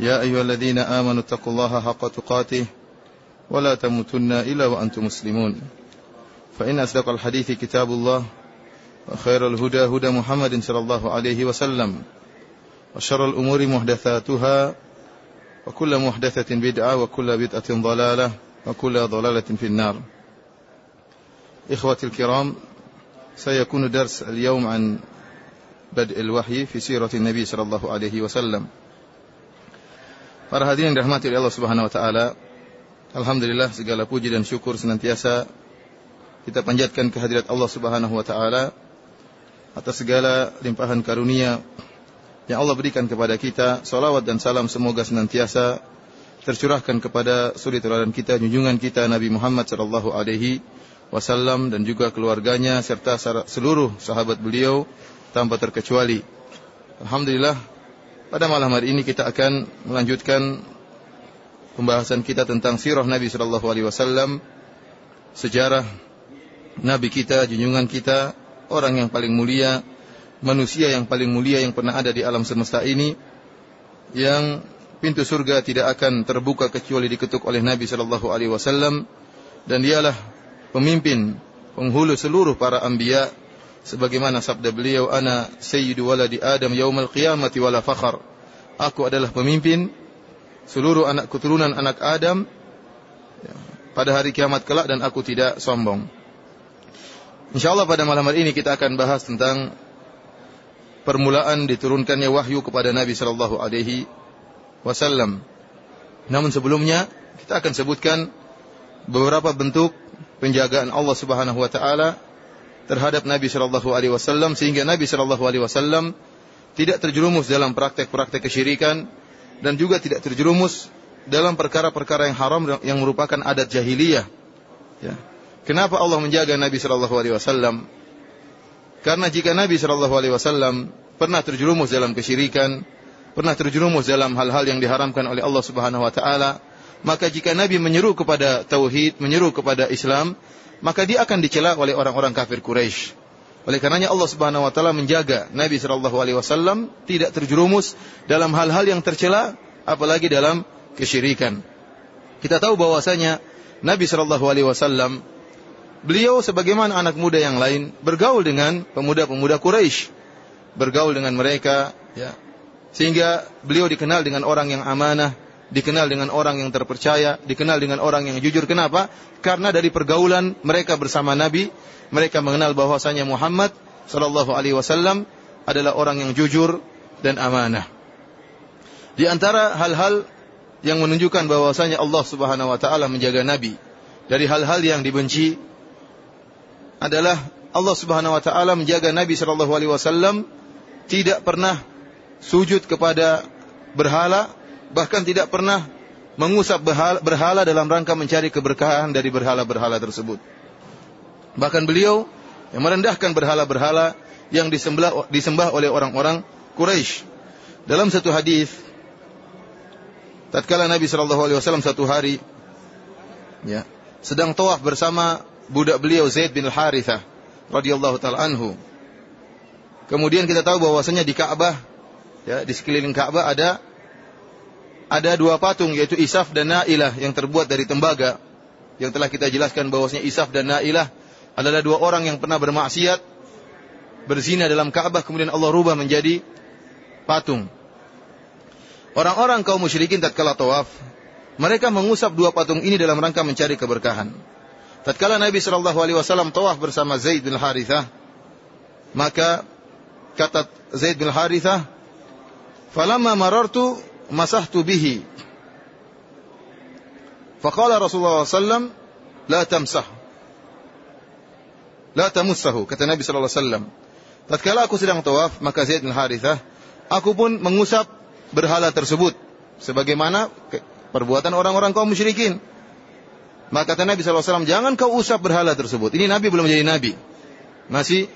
يا أيها الذين آمنوا اتقوا الله حق تقاته ولا تموتن إلا وأنتم مسلمون. فإن أصدق الحديث كتاب الله وخير الهدى هدى محمد صلى الله عليه وسلم وشر الأمور محدثاتها وكل محدثة بدعة وكل بدعة ضلالة وكل ضلالة في النار. إخوتي الكرام سيكون درس اليوم عن بدء الوحي في سيرة النبي صلى الله عليه وسلم. Para hadirin dirahmati oleh Allah Subhanahu wa taala, alhamdulillah segala puji dan syukur senantiasa kita panjatkan kehadirat Allah Subhanahu wa taala atas segala limpahan karunia yang Allah berikan kepada kita. Salawat dan salam semoga senantiasa tercurahkan kepada suri teladan kita, junjungan kita Nabi Muhammad sallallahu alaihi wasallam dan juga keluarganya serta seluruh sahabat beliau tanpa terkecuali. Alhamdulillah pada malam hari ini kita akan melanjutkan pembahasan kita tentang sirah Nabi sallallahu alaihi wasallam, sejarah nabi kita, junjungan kita, orang yang paling mulia, manusia yang paling mulia yang pernah ada di alam semesta ini yang pintu surga tidak akan terbuka kecuali diketuk oleh Nabi sallallahu alaihi wasallam dan dialah pemimpin penghulu seluruh para anbiya sebagaimana sabda beliau ana sayyidu waladi adam yaumal qiyamati wala fakhar. Aku adalah pemimpin seluruh anak keturunan anak Adam pada hari kiamat kelak dan aku tidak sombong. Insyaallah pada malam hari ini kita akan bahas tentang permulaan diturunkannya wahyu kepada Nabi sallallahu alaihi wasallam. Namun sebelumnya kita akan sebutkan beberapa bentuk penjagaan Allah Subhanahu wa taala terhadap Nabi Shallallahu Alaihi Wasallam sehingga Nabi Shallallahu Alaihi Wasallam tidak terjerumus dalam praktek-praktek kesyirikan dan juga tidak terjerumus dalam perkara-perkara yang haram yang merupakan adat jahiliyah. Ya. Kenapa Allah menjaga Nabi Shallallahu Alaihi Wasallam? Karena jika Nabi Shallallahu Alaihi Wasallam pernah terjerumus dalam kesyirikan, pernah terjerumus dalam hal-hal yang diharamkan oleh Allah Subhanahu Wa Taala, maka jika Nabi menyeru kepada tauhid, menyeru kepada Islam, maka dia akan dicela oleh orang-orang kafir Quraisy. Oleh karenanya Allah Subhanahu wa taala menjaga Nabi sallallahu alaihi wasallam tidak terjerumus dalam hal-hal yang tercela apalagi dalam kesyirikan. Kita tahu bahwasanya Nabi sallallahu alaihi wasallam beliau sebagaimana anak muda yang lain bergaul dengan pemuda-pemuda Quraisy. Bergaul dengan mereka ya. Sehingga beliau dikenal dengan orang yang amanah, dikenal dengan orang yang terpercaya, dikenal dengan orang yang jujur. Kenapa? Karena dari pergaulan mereka bersama Nabi, mereka mengenal bahwasanya Muhammad sallallahu alaihi wasallam adalah orang yang jujur dan amanah. Di antara hal-hal yang menunjukkan bahwasanya Allah Subhanahu wa taala menjaga nabi dari hal-hal yang dibenci adalah Allah Subhanahu wa taala menjaga Nabi sallallahu alaihi wasallam tidak pernah sujud kepada berhala bahkan tidak pernah mengusap berhala dalam rangka mencari keberkahan dari berhala-berhala tersebut. Bahkan beliau yang merendahkan berhala-berhala yang disembah, disembah oleh orang-orang Quraisy. Dalam satu hadis, tatkala Nabi Shallallahu Alaihi Wasallam satu hari, ya, sedang tawaf bersama budak beliau Zaid bin Harithah radhiyallahu taala anhu. Kemudian kita tahu bahwasanya di Ka'bah, ya, di sekeliling Ka'bah ada ada dua patung yaitu Isaf dan Nailah yang terbuat dari tembaga yang telah kita jelaskan bahwasanya Isaf dan Nailah adalah dua orang yang pernah bermaksiat berzina dalam Ka'bah kemudian Allah rubah menjadi patung. Orang-orang kaum musyrikin tatkala tawaf mereka mengusap dua patung ini dalam rangka mencari keberkahan. Tatkala Nabi Shallallahu alaihi wasallam tawaf bersama Zaid bin Harithah maka kata Zaid bin Harithah falamma marartu masahtu bihi. Faqala Rasulullah SAW, la tamsah. La tamussahu kata Nabi SAW. alaihi. Tatkala aku sedang tawaf maka Zaid bin Harithah aku pun mengusap berhala tersebut sebagaimana perbuatan orang-orang kaum musyrikin. Maka kata Nabi SAW, jangan kau usap berhala tersebut. Ini Nabi belum jadi nabi. Masih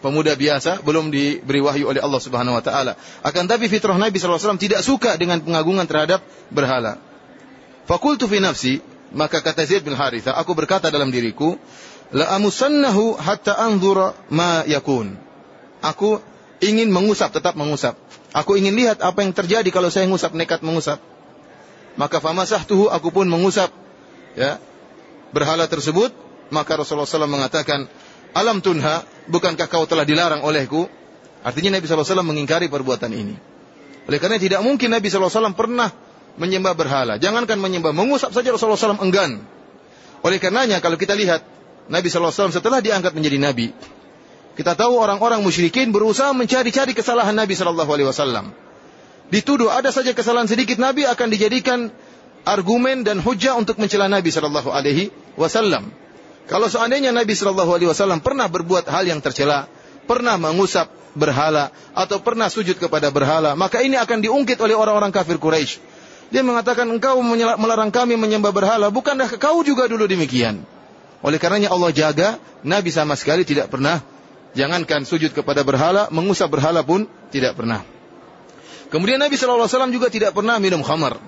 pemuda biasa, belum diberi wahyu oleh Allah Subhanahu Wa Taala. Akan tapi fitrah Nabi SAW tidak suka dengan pengagungan terhadap berhala. Fakultu fi nafsi, maka kata Zaid bin Haritha, aku berkata dalam diriku, la amusannahu hatta anzura ma yakun. Aku ingin mengusap, tetap mengusap. Aku ingin lihat apa yang terjadi kalau saya mengusap, nekat mengusap. Maka famasah tuhu, aku pun mengusap ya berhala tersebut. Maka Rasulullah SAW mengatakan, Alam tunha, bukankah kau telah dilarang olehku? Artinya Nabi SAW mengingkari perbuatan ini. Oleh karena tidak mungkin Nabi SAW pernah menyembah berhala. Jangankan menyembah, mengusap saja Rasulullah SAW enggan. Oleh karenanya kalau kita lihat Nabi SAW setelah diangkat menjadi Nabi, kita tahu orang-orang musyrikin berusaha mencari-cari kesalahan Nabi Wasallam. Dituduh ada saja kesalahan sedikit Nabi akan dijadikan argumen dan hujah untuk mencela Nabi Shallallahu Alaihi Wasallam. Kalau seandainya Nabi Shallallahu Alaihi Wasallam pernah berbuat hal yang tercela, pernah mengusap berhala atau pernah sujud kepada berhala, maka ini akan diungkit oleh orang-orang kafir Quraisy. Dia mengatakan engkau melarang kami menyembah berhala, bukankah kau juga dulu demikian? Oleh karenanya Allah jaga, Nabi sama sekali tidak pernah Jangankan sujud kepada berhala, mengusap berhala pun tidak pernah. Kemudian Nabi SAW juga tidak pernah minum khamar.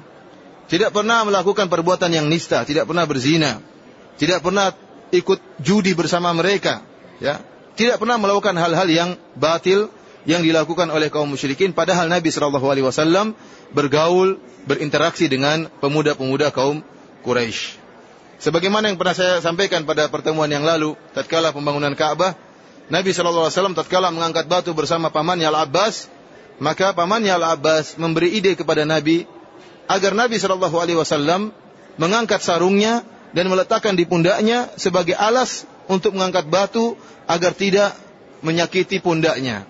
Tidak pernah melakukan perbuatan yang nista, tidak pernah berzina. Tidak pernah ikut judi bersama mereka. Ya, Tidak pernah melakukan hal-hal yang batil yang dilakukan oleh kaum musyrikin. Padahal Nabi SAW bergaul, berinteraksi dengan pemuda-pemuda kaum Quraisy. Sebagaimana yang pernah saya sampaikan pada pertemuan yang lalu, tatkala pembangunan Ka'bah, Nabi Shallallahu Alaihi Wasallam tatkala mengangkat batu bersama pamannya Al Abbas, maka pamannya Al Abbas memberi ide kepada Nabi agar Nabi Shallallahu Alaihi Wasallam mengangkat sarungnya dan meletakkan di pundaknya sebagai alas untuk mengangkat batu agar tidak menyakiti pundaknya.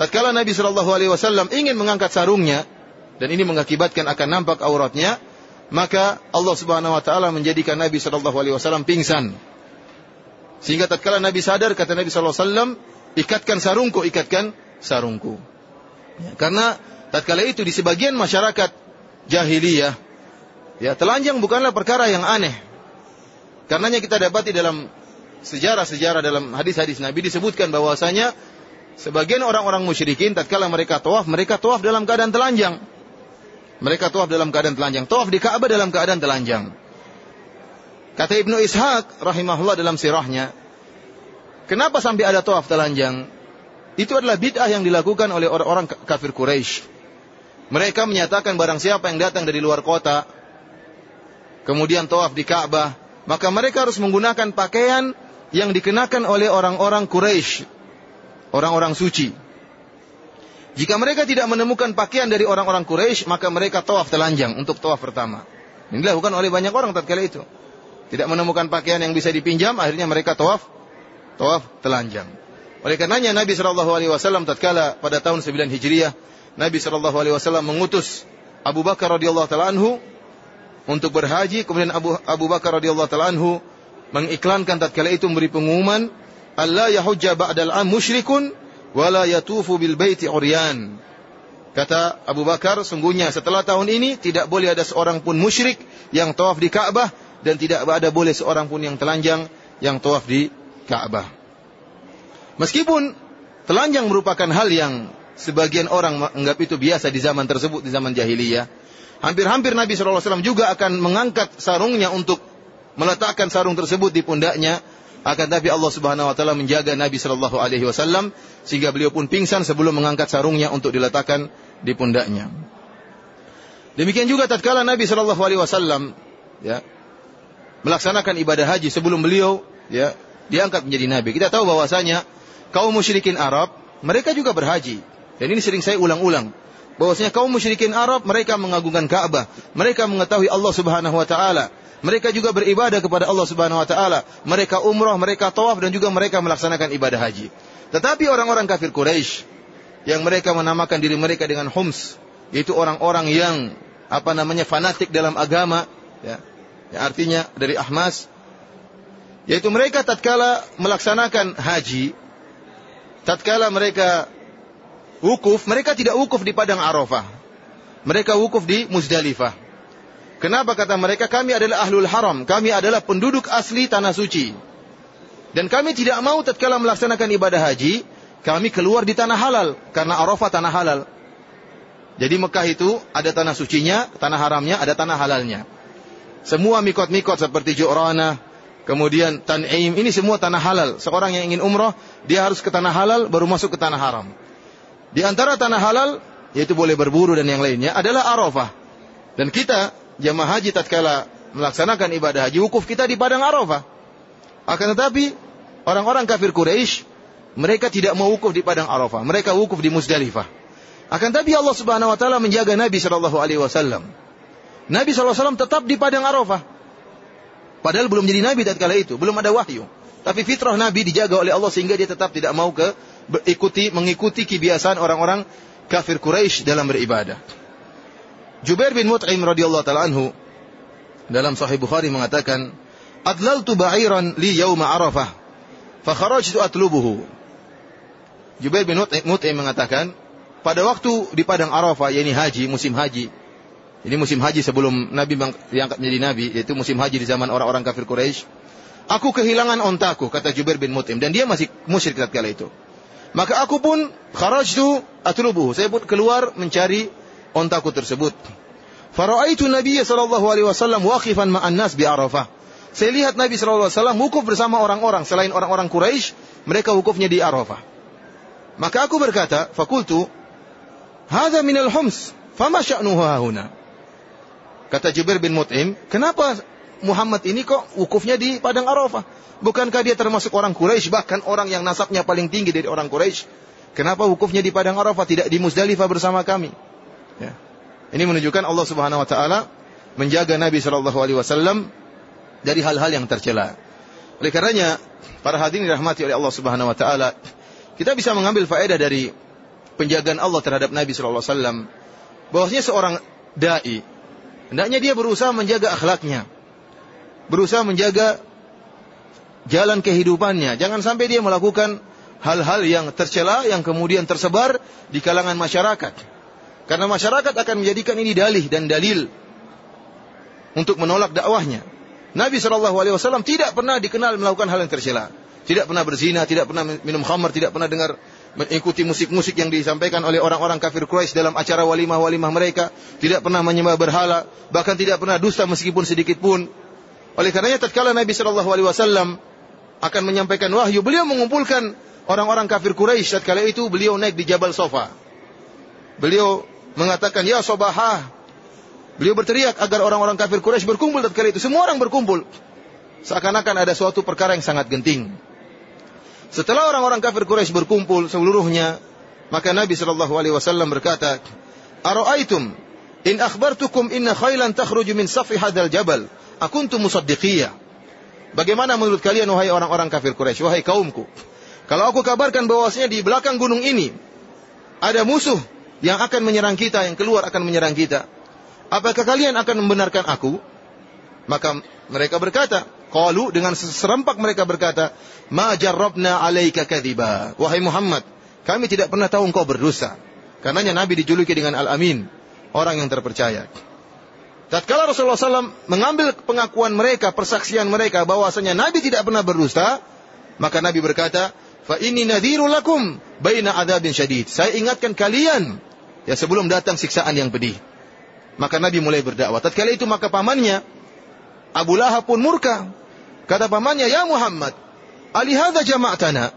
Tatkala Nabi Shallallahu Alaihi Wasallam ingin mengangkat sarungnya dan ini mengakibatkan akan nampak auratnya, maka Allah Subhanahu Wa Taala menjadikan Nabi Shallallahu Alaihi Wasallam pingsan sehingga tatkala Nabi sadar, kata Nabi SAW, ikatkan sarungku, ikatkan sarungku. Ya, karena tatkala itu di sebagian masyarakat jahiliyah, ya telanjang bukanlah perkara yang aneh. Karenanya kita dapati dalam sejarah-sejarah dalam hadis-hadis Nabi disebutkan bahwasanya sebagian orang-orang musyrikin tatkala mereka tawaf, mereka tawaf dalam keadaan telanjang. Mereka tawaf dalam keadaan telanjang. Tawaf di Ka'bah dalam keadaan telanjang. Kata Ibnu Ishaq rahimahullah dalam sirahnya, kenapa sampai ada tawaf telanjang? Itu adalah bid'ah yang dilakukan oleh orang-orang kafir Quraisy. Mereka menyatakan barang siapa yang datang dari luar kota, kemudian tawaf di Ka'bah, maka mereka harus menggunakan pakaian yang dikenakan oleh orang-orang Quraisy, orang-orang suci. Jika mereka tidak menemukan pakaian dari orang-orang Quraisy, maka mereka tawaf telanjang untuk tawaf pertama. Ini dilakukan oleh banyak orang tatkala itu tidak menemukan pakaian yang bisa dipinjam, akhirnya mereka tawaf tawaf telanjang. Oleh karenanya Nabi Shallallahu Alaihi Wasallam tatkala pada tahun 9 Hijriah, Nabi Shallallahu Alaihi Wasallam mengutus Abu Bakar radhiyallahu taala anhu untuk berhaji, kemudian Abu Abu Bakar radhiyallahu taala anhu mengiklankan tatkala itu memberi pengumuman, Allah yahujja ba'dal am musyrikun wala yatufu bil baiti uryan. Kata Abu Bakar, sungguhnya setelah tahun ini tidak boleh ada seorang pun musyrik yang tawaf di Ka'bah dan tidak ada boleh seorang pun yang telanjang yang tawaf di Ka'bah. Meskipun telanjang merupakan hal yang sebagian orang menganggap itu biasa di zaman tersebut, di zaman jahiliyah. Hampir-hampir Nabi SAW juga akan mengangkat sarungnya untuk meletakkan sarung tersebut di pundaknya. Akan tapi Allah Subhanahu Wa Taala menjaga Nabi Shallallahu Alaihi Wasallam sehingga beliau pun pingsan sebelum mengangkat sarungnya untuk diletakkan di pundaknya. Demikian juga tatkala Nabi Shallallahu Alaihi Wasallam ya melaksanakan ibadah haji sebelum beliau ya diangkat menjadi nabi. Kita tahu bahwasanya kaum musyrikin Arab mereka juga berhaji. Dan ini sering saya ulang-ulang. Bahwasanya kaum musyrikin Arab mereka mengagungkan Ka'bah, mereka mengetahui Allah Subhanahu wa taala. Mereka juga beribadah kepada Allah Subhanahu wa taala. Mereka umrah, mereka tawaf dan juga mereka melaksanakan ibadah haji. Tetapi orang-orang kafir Quraisy yang mereka menamakan diri mereka dengan Hums, yaitu orang-orang yang apa namanya fanatik dalam agama, ya, Ya, artinya dari Ahmas yaitu mereka tatkala melaksanakan haji tatkala mereka wukuf mereka tidak wukuf di padang Arafah Mereka wukuf di Muzdalifah. Kenapa kata mereka kami adalah ahlul haram, kami adalah penduduk asli tanah suci. Dan kami tidak mau tatkala melaksanakan ibadah haji, kami keluar di tanah halal karena Arafah tanah halal. Jadi Mekah itu ada tanah sucinya, tanah haramnya, ada tanah halalnya. Semua mikot-mikot seperti Ju'rana, kemudian Tan'im, ini semua tanah halal. Seorang yang ingin umrah, dia harus ke tanah halal baru masuk ke tanah haram. Di antara tanah halal, yaitu boleh berburu dan yang lainnya, adalah Arafah. Dan kita, jamaah haji tatkala melaksanakan ibadah haji, wukuf kita di padang Arafah. Akan tetapi, orang-orang kafir Quraisy mereka tidak mau wukuf di padang Arafah, mereka wukuf di Muzdalifah. Akan tetapi Allah Subhanahu wa taala menjaga Nabi sallallahu alaihi wasallam. Nabi SAW tetap di padang Arafah. Padahal belum jadi Nabi tatkala itu, belum ada wahyu. Tapi fitrah Nabi dijaga oleh Allah sehingga dia tetap tidak mau ke ikuti mengikuti kebiasaan orang-orang kafir Quraisy dalam beribadah. Jubair bin Mut'im radhiyallahu taala anhu dalam Sahih Bukhari mengatakan, "Adlaltu ba'iran li yauma Arafah, fa kharajtu atlubuhu." Jubair bin Mut'im mengatakan, pada waktu di padang Arafah, yakni haji, musim haji, ini musim haji sebelum Nabi diangkat menjadi Nabi, yaitu musim haji di zaman orang-orang kafir Quraisy. Aku kehilangan ontaku, kata Jubair bin Mutim. Dan dia masih musyrik kala itu. Maka aku pun kharajtu atlubuhu. Saya pun keluar mencari ontaku tersebut. Faraitu Nabi sallallahu alaihi wasallam waqifan ma'an nas bi Arafah. Saya lihat Nabi sallallahu alaihi wasallam wukuf bersama orang-orang selain orang-orang Quraisy, mereka wukufnya di Arafah. Maka aku berkata, fakultu, "Hadza minal hums, fama sya'nuhu hahuna?" Kata Jubair bin Mut'im, kenapa Muhammad ini kok wukufnya di Padang Arafah? Bukankah dia termasuk orang Quraisy, bahkan orang yang nasabnya paling tinggi dari orang Quraisy? Kenapa wukufnya di Padang Arafah tidak di Muzdalifah bersama kami? Ya. Ini menunjukkan Allah Subhanahu wa taala menjaga Nabi sallallahu alaihi wasallam dari hal-hal yang tercela. Oleh karenanya, para hadirin dirahmati oleh Allah Subhanahu wa taala, kita bisa mengambil faedah dari penjagaan Allah terhadap Nabi sallallahu alaihi wasallam bahwasanya seorang dai Hendaknya dia berusaha menjaga akhlaknya. Berusaha menjaga jalan kehidupannya. Jangan sampai dia melakukan hal-hal yang tercela yang kemudian tersebar di kalangan masyarakat. Karena masyarakat akan menjadikan ini dalih dan dalil untuk menolak dakwahnya. Nabi Shallallahu Alaihi Wasallam tidak pernah dikenal melakukan hal yang tercela. Tidak pernah berzina, tidak pernah minum khamar, tidak pernah dengar mengikuti musik-musik yang disampaikan oleh orang-orang kafir Quraisy dalam acara walimah-walimah mereka, tidak pernah menyembah berhala, bahkan tidak pernah dusta meskipun sedikit pun. Oleh karenanya tatkala Nabi Shallallahu alaihi wasallam akan menyampaikan wahyu, beliau mengumpulkan orang-orang kafir Quraisy tatkala itu beliau naik di Jabal Sofa. Beliau mengatakan, "Ya Sobahah." Beliau berteriak agar orang-orang kafir Quraisy berkumpul tatkala itu. Semua orang berkumpul. Seakan-akan ada suatu perkara yang sangat genting. Setelah orang-orang kafir Quraisy berkumpul seluruhnya, maka Nabi Shallallahu alaihi wasallam berkata, "Ara'aitum in akhbartukum inna khailan takhruju min safi hadzal jabal, akuntum musaddiqiyya?" Bagaimana menurut kalian wahai orang-orang kafir Quraisy, wahai kaumku? Kalau aku kabarkan bahwasanya di belakang gunung ini ada musuh yang akan menyerang kita, yang keluar akan menyerang kita. Apakah kalian akan membenarkan aku? Maka mereka berkata, Qalu dengan serempak mereka berkata, "Ma jarrabna 'alaika kadhiba." Wahai Muhammad, kami tidak pernah tahu engkau berdosa. Karenanya Nabi dijuluki dengan Al-Amin, orang yang terpercaya. Tatkala Rasulullah SAW mengambil pengakuan mereka, persaksian mereka bahwasanya Nabi tidak pernah berdusta, maka Nabi berkata, "Fa inni nadhiru lakum baina adzabin syadid." Saya ingatkan kalian ya sebelum datang siksaan yang pedih. Maka Nabi mulai berdakwah. Tatkala itu maka pamannya Abu Lahab pun murka. Kata pamannya, "Ya Muhammad, alihada jama'tana?"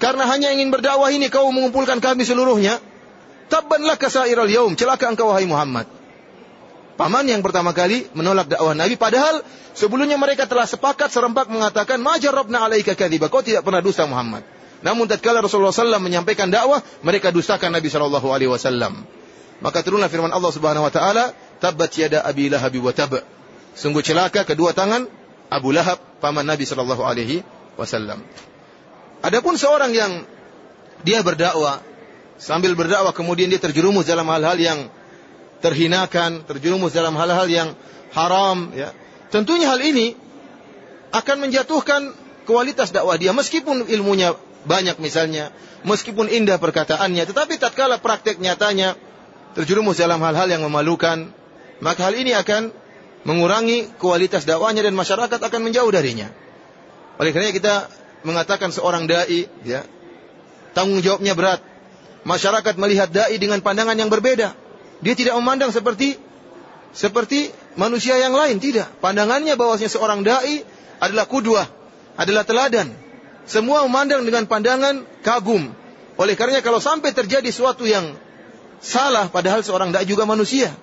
Karena hanya ingin berdakwah ini kau mengumpulkan kami seluruhnya. Tabban laka sairal yaum, celaka engkau wahai Muhammad. Paman yang pertama kali menolak dakwah Nabi padahal sebelumnya mereka telah sepakat serempak mengatakan majarabna alaika kadhiba. Kau tidak pernah dusta Muhammad. Namun tatkala Rasulullah SAW menyampaikan dakwah, mereka dustakan Nabi Shallallahu alaihi wasallam. Maka turunlah firman Allah Subhanahu wa taala, "Tabbat yada abi lahab wa tab." Sungguh celaka kedua tangan Abu Lahab paman Nabi Shallallahu Alaihi Wasallam. Adapun seorang yang dia berdakwah sambil berdakwah kemudian dia terjerumus dalam hal-hal yang terhinakan, terjerumus dalam hal-hal yang haram, ya. Tentunya hal ini akan menjatuhkan kualitas dakwah dia meskipun ilmunya banyak misalnya, meskipun indah perkataannya, tetapi tatkala praktek nyatanya terjerumus dalam hal-hal yang memalukan, maka hal ini akan mengurangi kualitas dakwanya dan masyarakat akan menjauh darinya. Oleh karena kita mengatakan seorang dai, ya, tanggung jawabnya berat. Masyarakat melihat dai dengan pandangan yang berbeda. Dia tidak memandang seperti seperti manusia yang lain, tidak. Pandangannya bahwasanya seorang dai adalah kudwah, adalah teladan. Semua memandang dengan pandangan kagum. Oleh karenanya kalau sampai terjadi suatu yang salah padahal seorang dai juga manusia.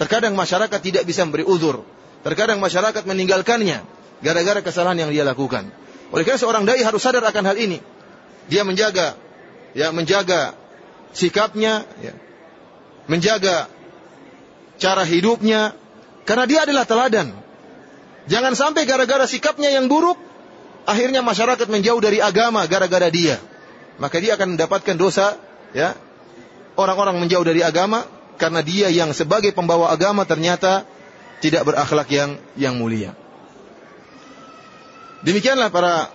Terkadang masyarakat tidak bisa memberi uzur. Terkadang masyarakat meninggalkannya gara-gara kesalahan yang dia lakukan. Oleh karena seorang dai harus sadar akan hal ini. Dia menjaga ya menjaga sikapnya, ya, menjaga cara hidupnya karena dia adalah teladan. Jangan sampai gara-gara sikapnya yang buruk akhirnya masyarakat menjauh dari agama gara-gara dia. Maka dia akan mendapatkan dosa ya. Orang-orang menjauh dari agama karena dia yang sebagai pembawa agama ternyata tidak berakhlak yang yang mulia. Demikianlah para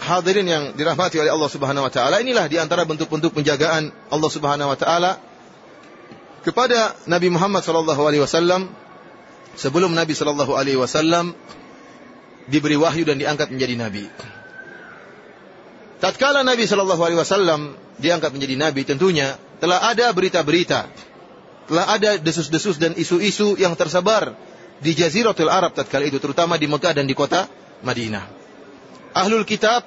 hadirin yang dirahmati oleh Allah Subhanahu wa taala, inilah di antara bentuk-bentuk penjagaan Allah Subhanahu wa taala kepada Nabi Muhammad sallallahu alaihi wasallam sebelum Nabi sallallahu alaihi wasallam diberi wahyu dan diangkat menjadi nabi. Tatkala Nabi sallallahu alaihi wasallam diangkat menjadi nabi, tentunya telah ada berita-berita, telah ada desus-desus dan isu-isu yang tersebar di Jaziratul Arab tatkala itu, terutama di Mekah dan di kota Madinah. Ahlul kitab,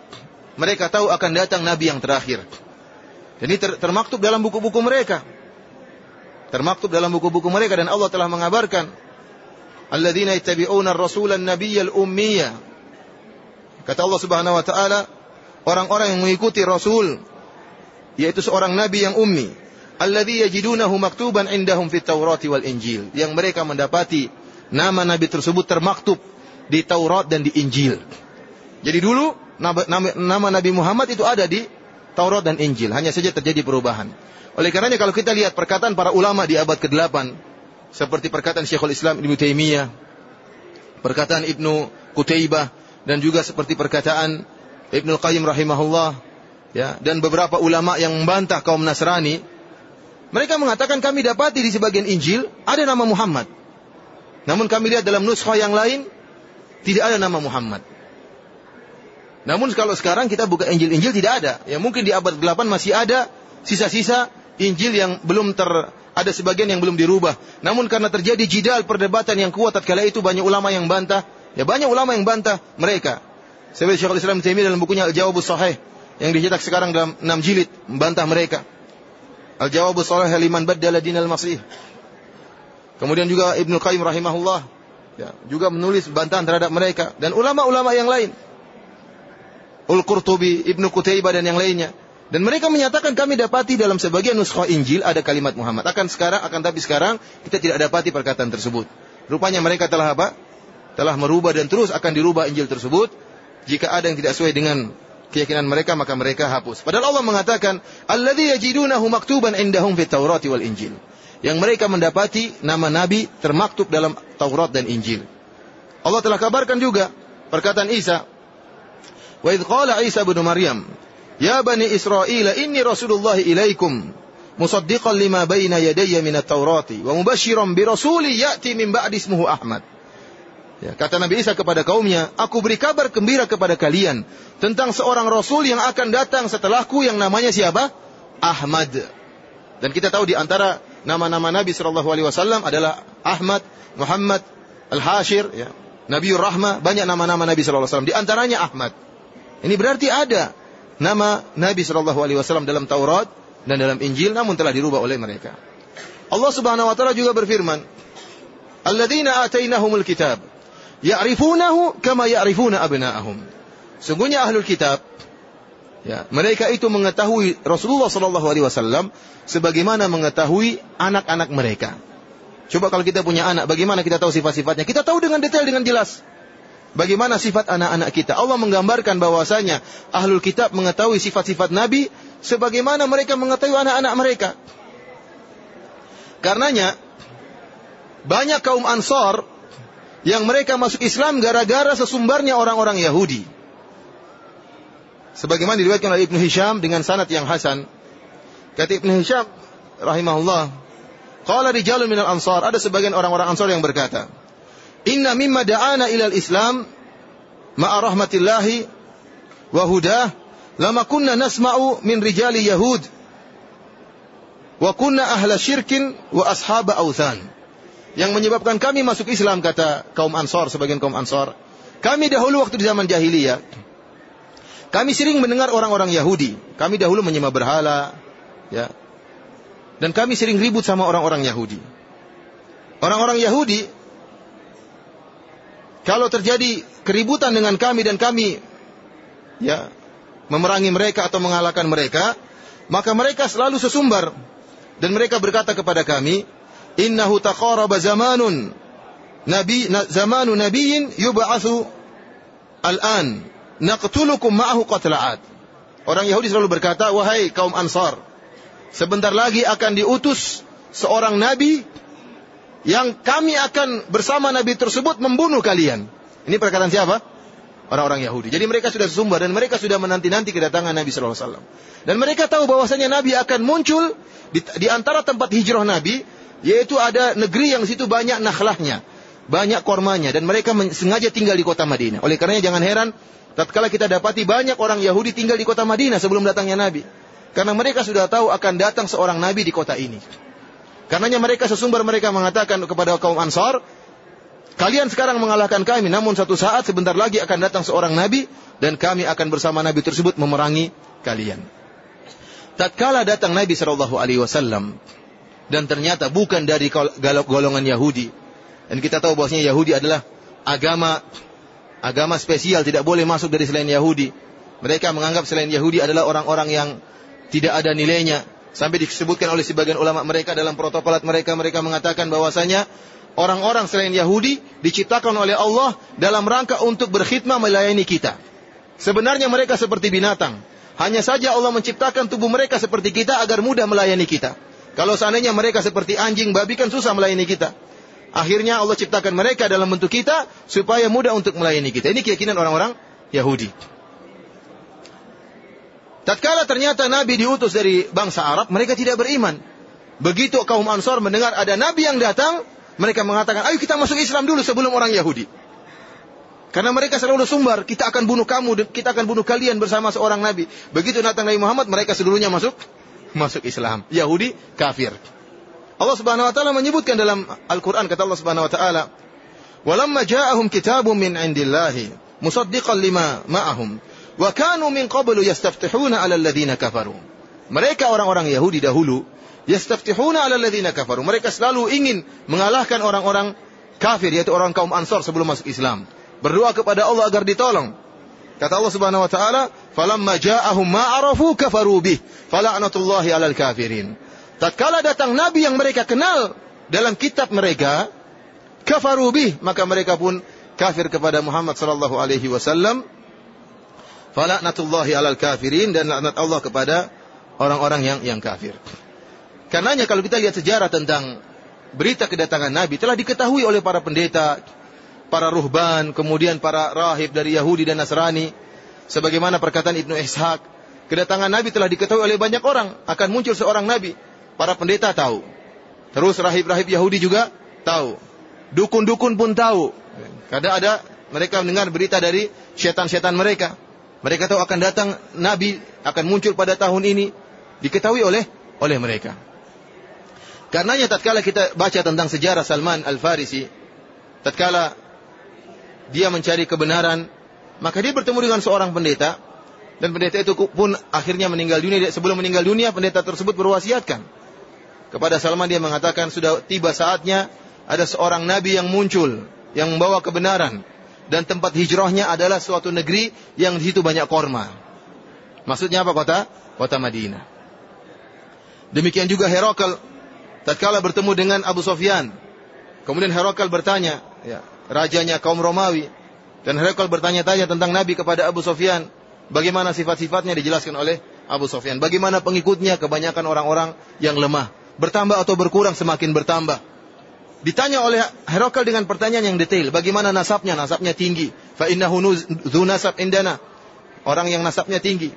mereka tahu akan datang Nabi yang terakhir. Ini ter termaktub dalam buku-buku mereka. Termaktub dalam buku-buku mereka dan Allah telah mengabarkan alladzina yattabi'una ar-rasula an-nabiyyal ummiyya. Kata Allah Subhanahu wa taala, orang-orang yang mengikuti rasul yaitu seorang nabi yang ummi, alladzi yajidunahu maktuban indahum fit Taurati wal Injil, yang mereka mendapati nama nabi tersebut termaktub di Taurat dan di Injil. Jadi dulu nama, nama Nabi Muhammad itu ada di Taurat dan Injil, hanya saja terjadi perubahan. Oleh karenanya kalau kita lihat perkataan para ulama di abad ke-8 seperti perkataan Syekhul Islam Ibnu Taimiyah, perkataan Ibnu Qutaibah dan juga seperti perkataan Ibnu Qayyim rahimahullah ya dan beberapa ulama yang membantah kaum Nasrani mereka mengatakan kami dapati di sebagian Injil ada nama Muhammad. Namun kami lihat dalam nuskha yang lain tidak ada nama Muhammad. Namun kalau sekarang kita buka Injil-Injil tidak ada. Ya mungkin di abad 8 masih ada sisa-sisa Injil yang belum ter ada sebagian yang belum dirubah. Namun karena terjadi jidal perdebatan yang kuat tatkala itu banyak ulama yang bantah. Ya banyak ulama yang bantah mereka. Seperti Syekhul Islam Taimiyah dalam bukunya Al-Jawabus Sahih yang dicetak sekarang dalam 6 jilid membantah mereka. Al-Jawabus Sahih liman baddala dinal masih. Kemudian juga Ibnu Qayyim rahimahullah ya, juga menulis bantahan terhadap mereka dan ulama-ulama yang lain. Ul-Qurtubi, Ibnu Qutaibah dan yang lainnya. Dan mereka menyatakan kami dapati dalam sebagian nuskha Injil ada kalimat Muhammad. Akan sekarang akan tapi sekarang kita tidak dapati perkataan tersebut. Rupanya mereka telah apa? Telah merubah dan terus akan dirubah Injil tersebut. Jika ada yang tidak sesuai dengan keyakinan mereka maka mereka hapus. Padahal Allah mengatakan, "Alladzi yajidunahu maktuban indahum fit Taurati wal Injil." yang mereka mendapati nama Nabi termaktub dalam Taurat dan Injil. Allah telah kabarkan juga perkataan Isa. Wa idh qala Isa bin Maryam, "Ya bani Israel, inni Rasulullah ilaikum musaddiqan lima baina yadayya min at-Taurati wa mubasysyiran bi rasuli ya'ti min ba'di ismuhu Ahmad." Ya, kata Nabi Isa kepada kaumnya, aku beri kabar gembira kepada kalian tentang seorang rasul yang akan datang setelahku yang namanya siapa? Ahmad. Dan kita tahu di antara nama-nama Nabi Shallallahu Alaihi Wasallam adalah Ahmad, Muhammad, Al Hashir, ya. Nabiur Rahmah, banyak nama-nama Nabi Shallallahu Alaihi Wasallam. Di antaranya Ahmad. Ini berarti ada nama Nabi Shallallahu Alaihi Wasallam dalam Taurat dan dalam Injil, namun telah dirubah oleh mereka. Allah Subhanahu Wa Taala juga berfirman, "Alladzina atainahumul kitab, ya'rifunahu kama ya'rifuna abna'ahum." Sungguhnya ahlul kitab, ya, mereka itu mengetahui Rasulullah Shallallahu Alaihi Wasallam sebagaimana mengetahui anak-anak mereka. Coba kalau kita punya anak, bagaimana kita tahu sifat-sifatnya? Kita tahu dengan detail, dengan jelas. Bagaimana sifat anak-anak kita? Allah menggambarkan bahwasanya ahlul kitab mengetahui sifat-sifat Nabi sebagaimana mereka mengetahui anak-anak mereka. Karenanya banyak kaum Ansor yang mereka masuk Islam gara-gara sesumbarnya orang-orang Yahudi. Sebagaimana diriwayatkan oleh Ibnu Hisham dengan sanad yang hasan Kata Ibn Hisham, rahimahullah, qala rijalun minal ansar, ada sebagian orang-orang ansar yang berkata, "Inna mimma da'ana ilal Islam ma'a rahmatillahi wa hudah, lama kunna nasma'u min rijali Yahud wa kunna ahla syirkin wa ashaba authan." Yang menyebabkan kami masuk Islam kata kaum Ansar sebagian kaum Ansar. Kami dahulu waktu di zaman jahiliyah kami sering mendengar orang-orang Yahudi. Kami dahulu menyembah berhala, ya. Dan kami sering ribut sama orang-orang Yahudi. Orang-orang Yahudi kalau terjadi keributan dengan kami dan kami ya memerangi mereka atau mengalahkan mereka, maka mereka selalu sesumbar dan mereka berkata kepada kami, "Innahu taqaraba zamanun nabi zamanu nabiyyin yub'atsu al-an naqtulukum ma'ahu qatla'at. Orang Yahudi selalu berkata, wahai kaum Ansar, sebentar lagi akan diutus seorang nabi yang kami akan bersama nabi tersebut membunuh kalian. Ini perkataan siapa? Orang-orang Yahudi. Jadi mereka sudah sumber dan mereka sudah menanti-nanti kedatangan Nabi Sallallahu Alaihi Wasallam. Dan mereka tahu bahwasanya Nabi akan muncul di, di antara tempat hijrah Nabi, yaitu ada negeri yang situ banyak nakhlahnya, banyak kormanya, dan mereka sengaja tinggal di kota Madinah. Oleh karenanya jangan heran tatkala kita dapati banyak orang Yahudi tinggal di kota Madinah sebelum datangnya Nabi. Karena mereka sudah tahu akan datang seorang Nabi di kota ini. Karenanya mereka sesumber mereka mengatakan kepada kaum Ansar, kalian sekarang mengalahkan kami, namun satu saat sebentar lagi akan datang seorang Nabi dan kami akan bersama Nabi tersebut memerangi kalian. Tatkala datang Nabi Shallallahu Alaihi Wasallam dan ternyata bukan dari golongan Yahudi dan kita tahu bahwasanya Yahudi adalah agama agama spesial tidak boleh masuk dari selain Yahudi. Mereka menganggap selain Yahudi adalah orang-orang yang tidak ada nilainya. Sampai disebutkan oleh sebagian ulama mereka dalam protokolat mereka, mereka mengatakan bahwasanya orang-orang selain Yahudi diciptakan oleh Allah dalam rangka untuk berkhidmah melayani kita. Sebenarnya mereka seperti binatang. Hanya saja Allah menciptakan tubuh mereka seperti kita agar mudah melayani kita. Kalau seandainya mereka seperti anjing, babi kan susah melayani kita. Akhirnya Allah ciptakan mereka dalam bentuk kita supaya mudah untuk melayani kita. Ini keyakinan orang-orang Yahudi. Tatkala ternyata Nabi diutus dari bangsa Arab, mereka tidak beriman. Begitu kaum Ansor mendengar ada Nabi yang datang, mereka mengatakan, ayo kita masuk Islam dulu sebelum orang Yahudi. Karena mereka selalu sumbar, kita akan bunuh kamu, kita akan bunuh kalian bersama seorang Nabi. Begitu datang Nabi Muhammad, mereka seluruhnya masuk masuk Islam. Yahudi kafir. Allah Subhanahu wa taala menyebutkan dalam Al-Qur'an kata Allah Subhanahu wa taala, "Walamma ja'ahum kitabun min 'indillahi musaddiqan lima ma'ahum wa kanu min qablu yastaftihuna 'ala alladhina kafaru." Mereka orang-orang Yahudi dahulu yastaftihuna 'ala alladhina kafaru. Mereka selalu ingin mengalahkan orang-orang kafir yaitu orang kaum Ansar sebelum masuk Islam. Berdoa kepada Allah agar ditolong. Kata Allah Subhanahu wa taala, "Falamma ja'ahum ma arafu kafaru bih, fala'natullahi 'alal kafirin." Tatkala datang nabi yang mereka kenal dalam kitab mereka, kafarubi maka mereka pun kafir kepada Muhammad sallallahu alaihi wasallam. Falaknatullahi alal kafirin dan laknat Allah kepada orang-orang yang yang kafir. Karenanya kalau kita lihat sejarah tentang berita kedatangan Nabi telah diketahui oleh para pendeta, para ruhban, kemudian para rahib dari Yahudi dan Nasrani. Sebagaimana perkataan Ibnu Ishaq, kedatangan Nabi telah diketahui oleh banyak orang akan muncul seorang Nabi. Para pendeta tahu. Terus rahib-rahib Yahudi juga tahu. Dukun-dukun pun tahu. Kadang ada mereka mendengar berita dari setan-setan mereka. Mereka tahu akan datang Nabi akan muncul pada tahun ini. Diketahui oleh oleh mereka. Karenanya tatkala kita baca tentang sejarah Salman Al-Farisi, tatkala dia mencari kebenaran, maka dia bertemu dengan seorang pendeta dan pendeta itu pun akhirnya meninggal dunia. Sebelum meninggal dunia, pendeta tersebut berwasiatkan kepada Salman dia mengatakan sudah tiba saatnya ada seorang nabi yang muncul yang membawa kebenaran dan tempat hijrahnya adalah suatu negeri yang di situ banyak korma. Maksudnya apa kota? Kota Madinah. Demikian juga Herakl tatkala bertemu dengan Abu Sofyan. Kemudian Herakl bertanya, ya, rajanya kaum Romawi dan Herakl bertanya-tanya tentang Nabi kepada Abu Sofyan. Bagaimana sifat-sifatnya dijelaskan oleh Abu Sofyan. Bagaimana pengikutnya kebanyakan orang-orang yang lemah bertambah atau berkurang semakin bertambah. Ditanya oleh Herakl dengan pertanyaan yang detail, bagaimana nasabnya? Nasabnya tinggi. Fa innahu nasab indana. Orang yang nasabnya tinggi.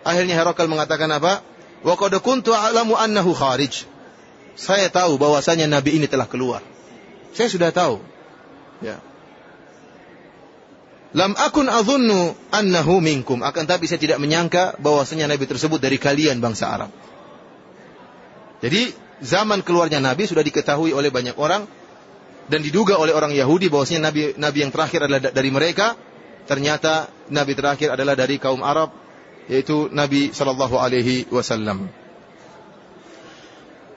Akhirnya Herakl mengatakan apa? Wa qad kuntu a'lamu annahu kharij. Saya tahu bahwasanya nabi ini telah keluar. Saya sudah tahu. Ya. Lam akun adhunnu annahu minkum. Akan tapi saya tidak menyangka bahwasanya nabi tersebut dari kalian bangsa Arab. Jadi zaman keluarnya nabi sudah diketahui oleh banyak orang dan diduga oleh orang Yahudi bahwasanya nabi nabi yang terakhir adalah dari mereka. Ternyata nabi terakhir adalah dari kaum Arab yaitu Nabi sallallahu alaihi wasallam.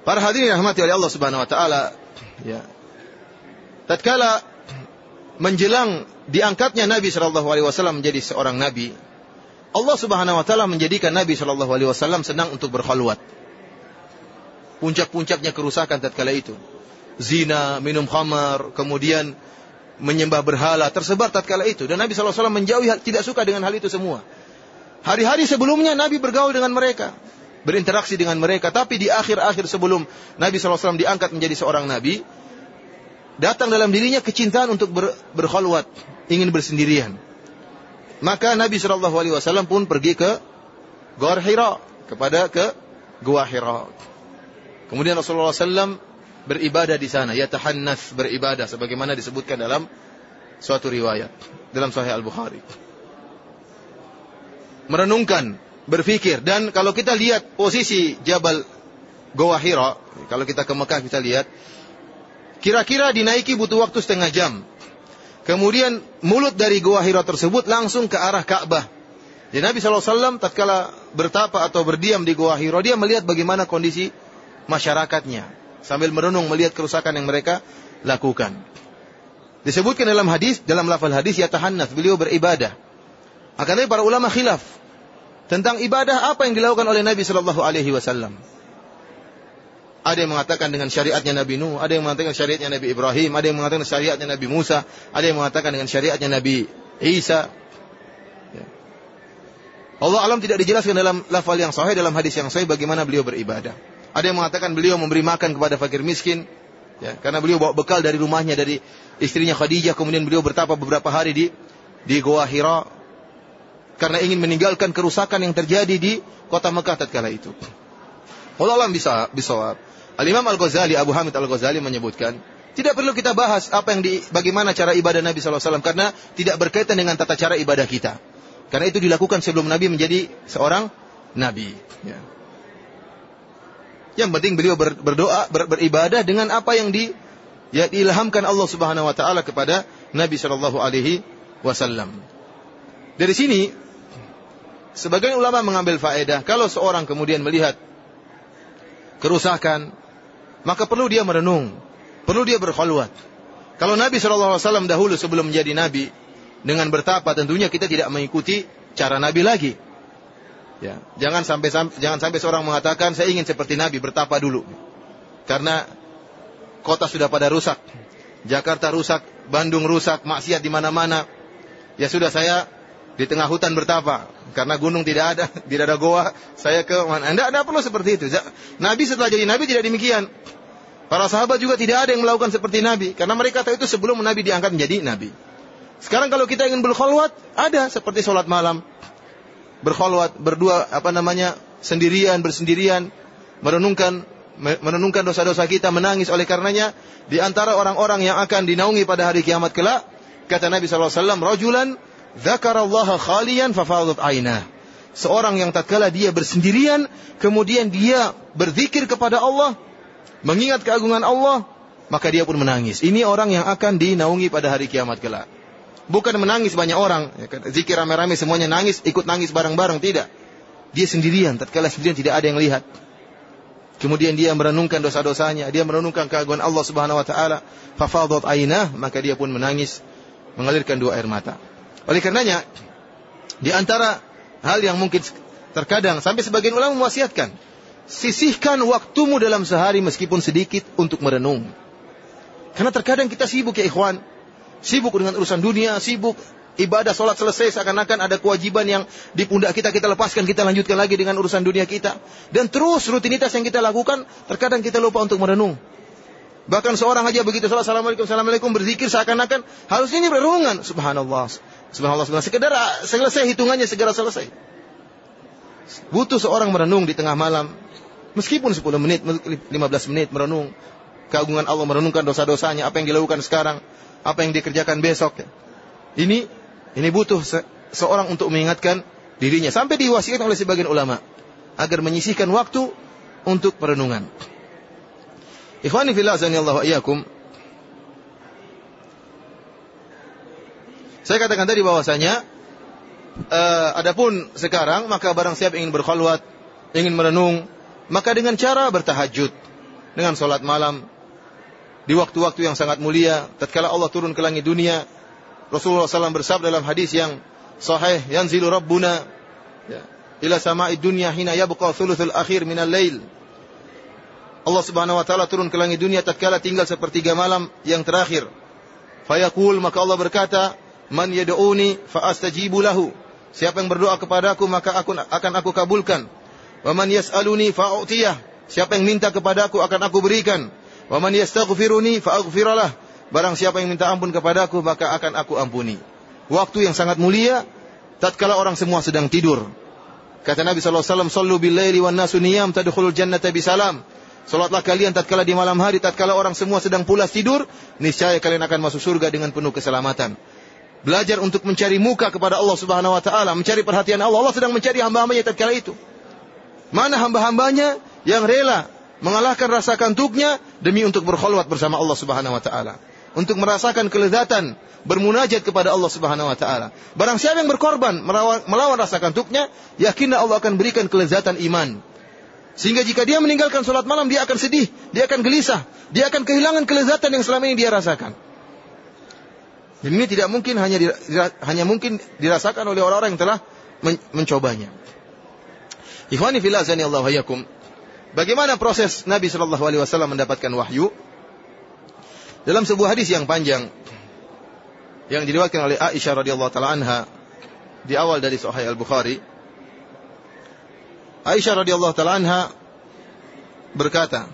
Para hadirin rahmati oleh Allah Subhanahu wa taala, ya. Tatkala menjelang diangkatnya Nabi sallallahu alaihi wasallam menjadi seorang nabi, Allah Subhanahu wa taala menjadikan Nabi sallallahu alaihi wasallam senang untuk berkhalwat. Puncak-puncaknya kerusakan tatkala itu. Zina, minum khamar, kemudian menyembah berhala tersebar tatkala itu dan Nabi SAW menjauhi tidak suka dengan hal itu semua. Hari-hari sebelumnya Nabi bergaul dengan mereka, berinteraksi dengan mereka. Tapi di akhir-akhir sebelum Nabi SAW diangkat menjadi seorang Nabi, datang dalam dirinya kecintaan untuk ber, berkhalwat, ingin bersendirian. Maka Nabi SAW pun pergi ke Gor Hira, kepada ke Gua Hira. Kemudian Rasulullah SAW beribadah di sana, ya tahannas beribadah sebagaimana disebutkan dalam suatu riwayat dalam Sahih Al-Bukhari merenungkan, berpikir. Dan kalau kita lihat posisi Jabal Goa Hira, kalau kita ke Mekah kita lihat, kira-kira dinaiki butuh waktu setengah jam. Kemudian mulut dari Goa Hira tersebut langsung ke arah Ka'bah. Jadi Nabi SAW tatkala bertapa atau berdiam di Goa Hira, dia melihat bagaimana kondisi masyarakatnya. Sambil merenung melihat kerusakan yang mereka lakukan. Disebutkan dalam hadis, dalam lafal hadis, ya tahannat, beliau beribadah. Akan para ulama khilaf tentang ibadah apa yang dilakukan oleh Nabi Shallallahu Alaihi Wasallam. Ada yang mengatakan dengan syariatnya Nabi Nuh, ada yang mengatakan syariatnya Nabi Ibrahim, ada yang mengatakan syariatnya Nabi Musa, ada yang mengatakan dengan syariatnya Nabi Isa. Ya. Allah alam tidak dijelaskan dalam lafal yang sahih dalam hadis yang sahih bagaimana beliau beribadah. Ada yang mengatakan beliau memberi makan kepada fakir miskin, ya, karena beliau bawa bekal dari rumahnya dari istrinya Khadijah, kemudian beliau bertapa beberapa hari di di Goa Hira karena ingin meninggalkan kerusakan yang terjadi di kota Mekah tatkala itu. Allah alam bisa bisa. Al Imam Al Ghazali Abu Hamid Al Ghazali menyebutkan tidak perlu kita bahas apa yang di bagaimana cara ibadah Nabi SAW karena tidak berkaitan dengan tata cara ibadah kita. Karena itu dilakukan sebelum Nabi menjadi seorang Nabi. Ya. Yang penting beliau ber, berdoa, ber, beribadah dengan apa yang di, ya, diilhamkan Allah Subhanahu Wa Taala kepada Nabi Shallallahu Alaihi Wasallam. Dari sini Sebagian ulama mengambil faedah kalau seorang kemudian melihat kerusakan, maka perlu dia merenung, perlu dia berkhulwat. Kalau Nabi SAW dahulu sebelum menjadi Nabi, dengan bertapa tentunya kita tidak mengikuti cara Nabi lagi. Ya, jangan sampai jangan sampai seorang mengatakan saya ingin seperti Nabi bertapa dulu. Karena kota sudah pada rusak. Jakarta rusak, Bandung rusak, maksiat di mana-mana. Ya sudah saya di tengah hutan bertapa karena gunung tidak ada, tidak ada goa, saya ke mana? Anda tidak perlu seperti itu. Nabi setelah jadi nabi tidak demikian. Para sahabat juga tidak ada yang melakukan seperti Nabi karena mereka tahu itu sebelum Nabi diangkat menjadi nabi. Sekarang kalau kita ingin berkhulwat, ada seperti sholat malam. Berkhulwat, berdua apa namanya? sendirian, bersendirian, merenungkan merenungkan dosa-dosa kita, menangis oleh karenanya di antara orang-orang yang akan dinaungi pada hari kiamat kelak, kata Nabi sallallahu alaihi wasallam, "Rajulan Dzakarallaha khalian fafadat ainah. Seorang yang tatkala dia bersendirian, kemudian dia berzikir kepada Allah, mengingat keagungan Allah, maka dia pun menangis. Ini orang yang akan dinaungi pada hari kiamat kelak. Bukan menangis banyak orang, ya kan? zikir rame-rame semuanya nangis, ikut nangis bareng-bareng, tidak. Dia sendirian, tatkala sendirian tidak ada yang lihat. Kemudian dia merenungkan dosa-dosanya, dia merenungkan keagungan Allah Subhanahu wa taala, fafadat ainah, maka dia pun menangis, mengalirkan dua air mata. Oleh karenanya, di antara hal yang mungkin terkadang sampai sebagian ulama mewasiatkan, sisihkan waktumu dalam sehari meskipun sedikit untuk merenung. Karena terkadang kita sibuk ya ikhwan, sibuk dengan urusan dunia, sibuk ibadah sholat selesai seakan-akan ada kewajiban yang di pundak kita kita lepaskan kita lanjutkan lagi dengan urusan dunia kita dan terus rutinitas yang kita lakukan terkadang kita lupa untuk merenung bahkan seorang aja begitu sholat assalamualaikum assalamualaikum berzikir seakan-akan harus ini merenungan subhanallah Subhanallah, subhanallah. Sekedar ah, selesai hitungannya segera selesai. Butuh seorang merenung di tengah malam. Meskipun 10 menit, 15 menit merenung. Keagungan Allah merenungkan dosa-dosanya. Apa yang dilakukan sekarang. Apa yang dikerjakan besok. Ini ini butuh se seorang untuk mengingatkan dirinya. Sampai diwasikan oleh sebagian ulama. Agar menyisihkan waktu untuk perenungan. Ikhwani fillah Allah wa Saya katakan tadi bahwasanya uh, adapun sekarang maka barang siapa ingin berkhulwat, ingin merenung, maka dengan cara bertahajud, dengan solat malam di waktu-waktu yang sangat mulia, tatkala Allah turun ke langit dunia, Rasulullah SAW bersabda dalam hadis yang sahih, yanzilu rabbuna ya, ila sama'id dunya hina yabqa thuluthul akhir minal lail. Allah Subhanahu wa taala turun ke langit dunia tatkala tinggal sepertiga malam yang terakhir. Fayaqul maka Allah berkata, "Man yad'uni fa astajibu lahu." Siapa yang berdoa kepadaku maka aku akan aku kabulkan. Wa man yas'aluni fa'utiyah. Siapa yang minta kepadaku akan aku berikan. Wa man yastaghfiruni fa'aghfiralah. Barang siapa yang minta ampun kepadaku maka akan aku ampuni. Waktu yang sangat mulia tatkala orang semua sedang tidur. Kata Nabi sallallahu alaihi wasallam, "Shallu bil laili wan nasu niyam tadkhulul jannata bisalam." Salatlah kalian tatkala di malam hari, tatkala orang semua sedang pulas tidur, niscaya kalian akan masuk surga dengan penuh keselamatan. Belajar untuk mencari muka kepada Allah Subhanahu wa taala, mencari perhatian Allah. Allah sedang mencari hamba-hambanya tatkala itu. Mana hamba-hambanya yang rela mengalahkan rasa kantuknya demi untuk berkhulwat bersama Allah Subhanahu wa taala. Untuk merasakan kelezatan bermunajat kepada Allah Subhanahu wa taala. Barang siapa yang berkorban melawan, rasa kantuknya, yakinlah Allah akan berikan kelezatan iman. Sehingga jika dia meninggalkan sholat malam, dia akan sedih, dia akan gelisah, dia akan kehilangan kelezatan yang selama ini dia rasakan. Dan ini tidak mungkin hanya hanya mungkin dirasakan oleh orang-orang yang telah men mencobanya. Ikhwani fillah Allah yakum. Bagaimana proses Nabi Shallallahu alaihi wasallam mendapatkan wahyu? Dalam sebuah hadis yang panjang yang diriwayatkan oleh Aisyah radhiyallahu taala anha di awal dari Sahih Al-Bukhari. Aisyah radhiyallahu taala anha berkata,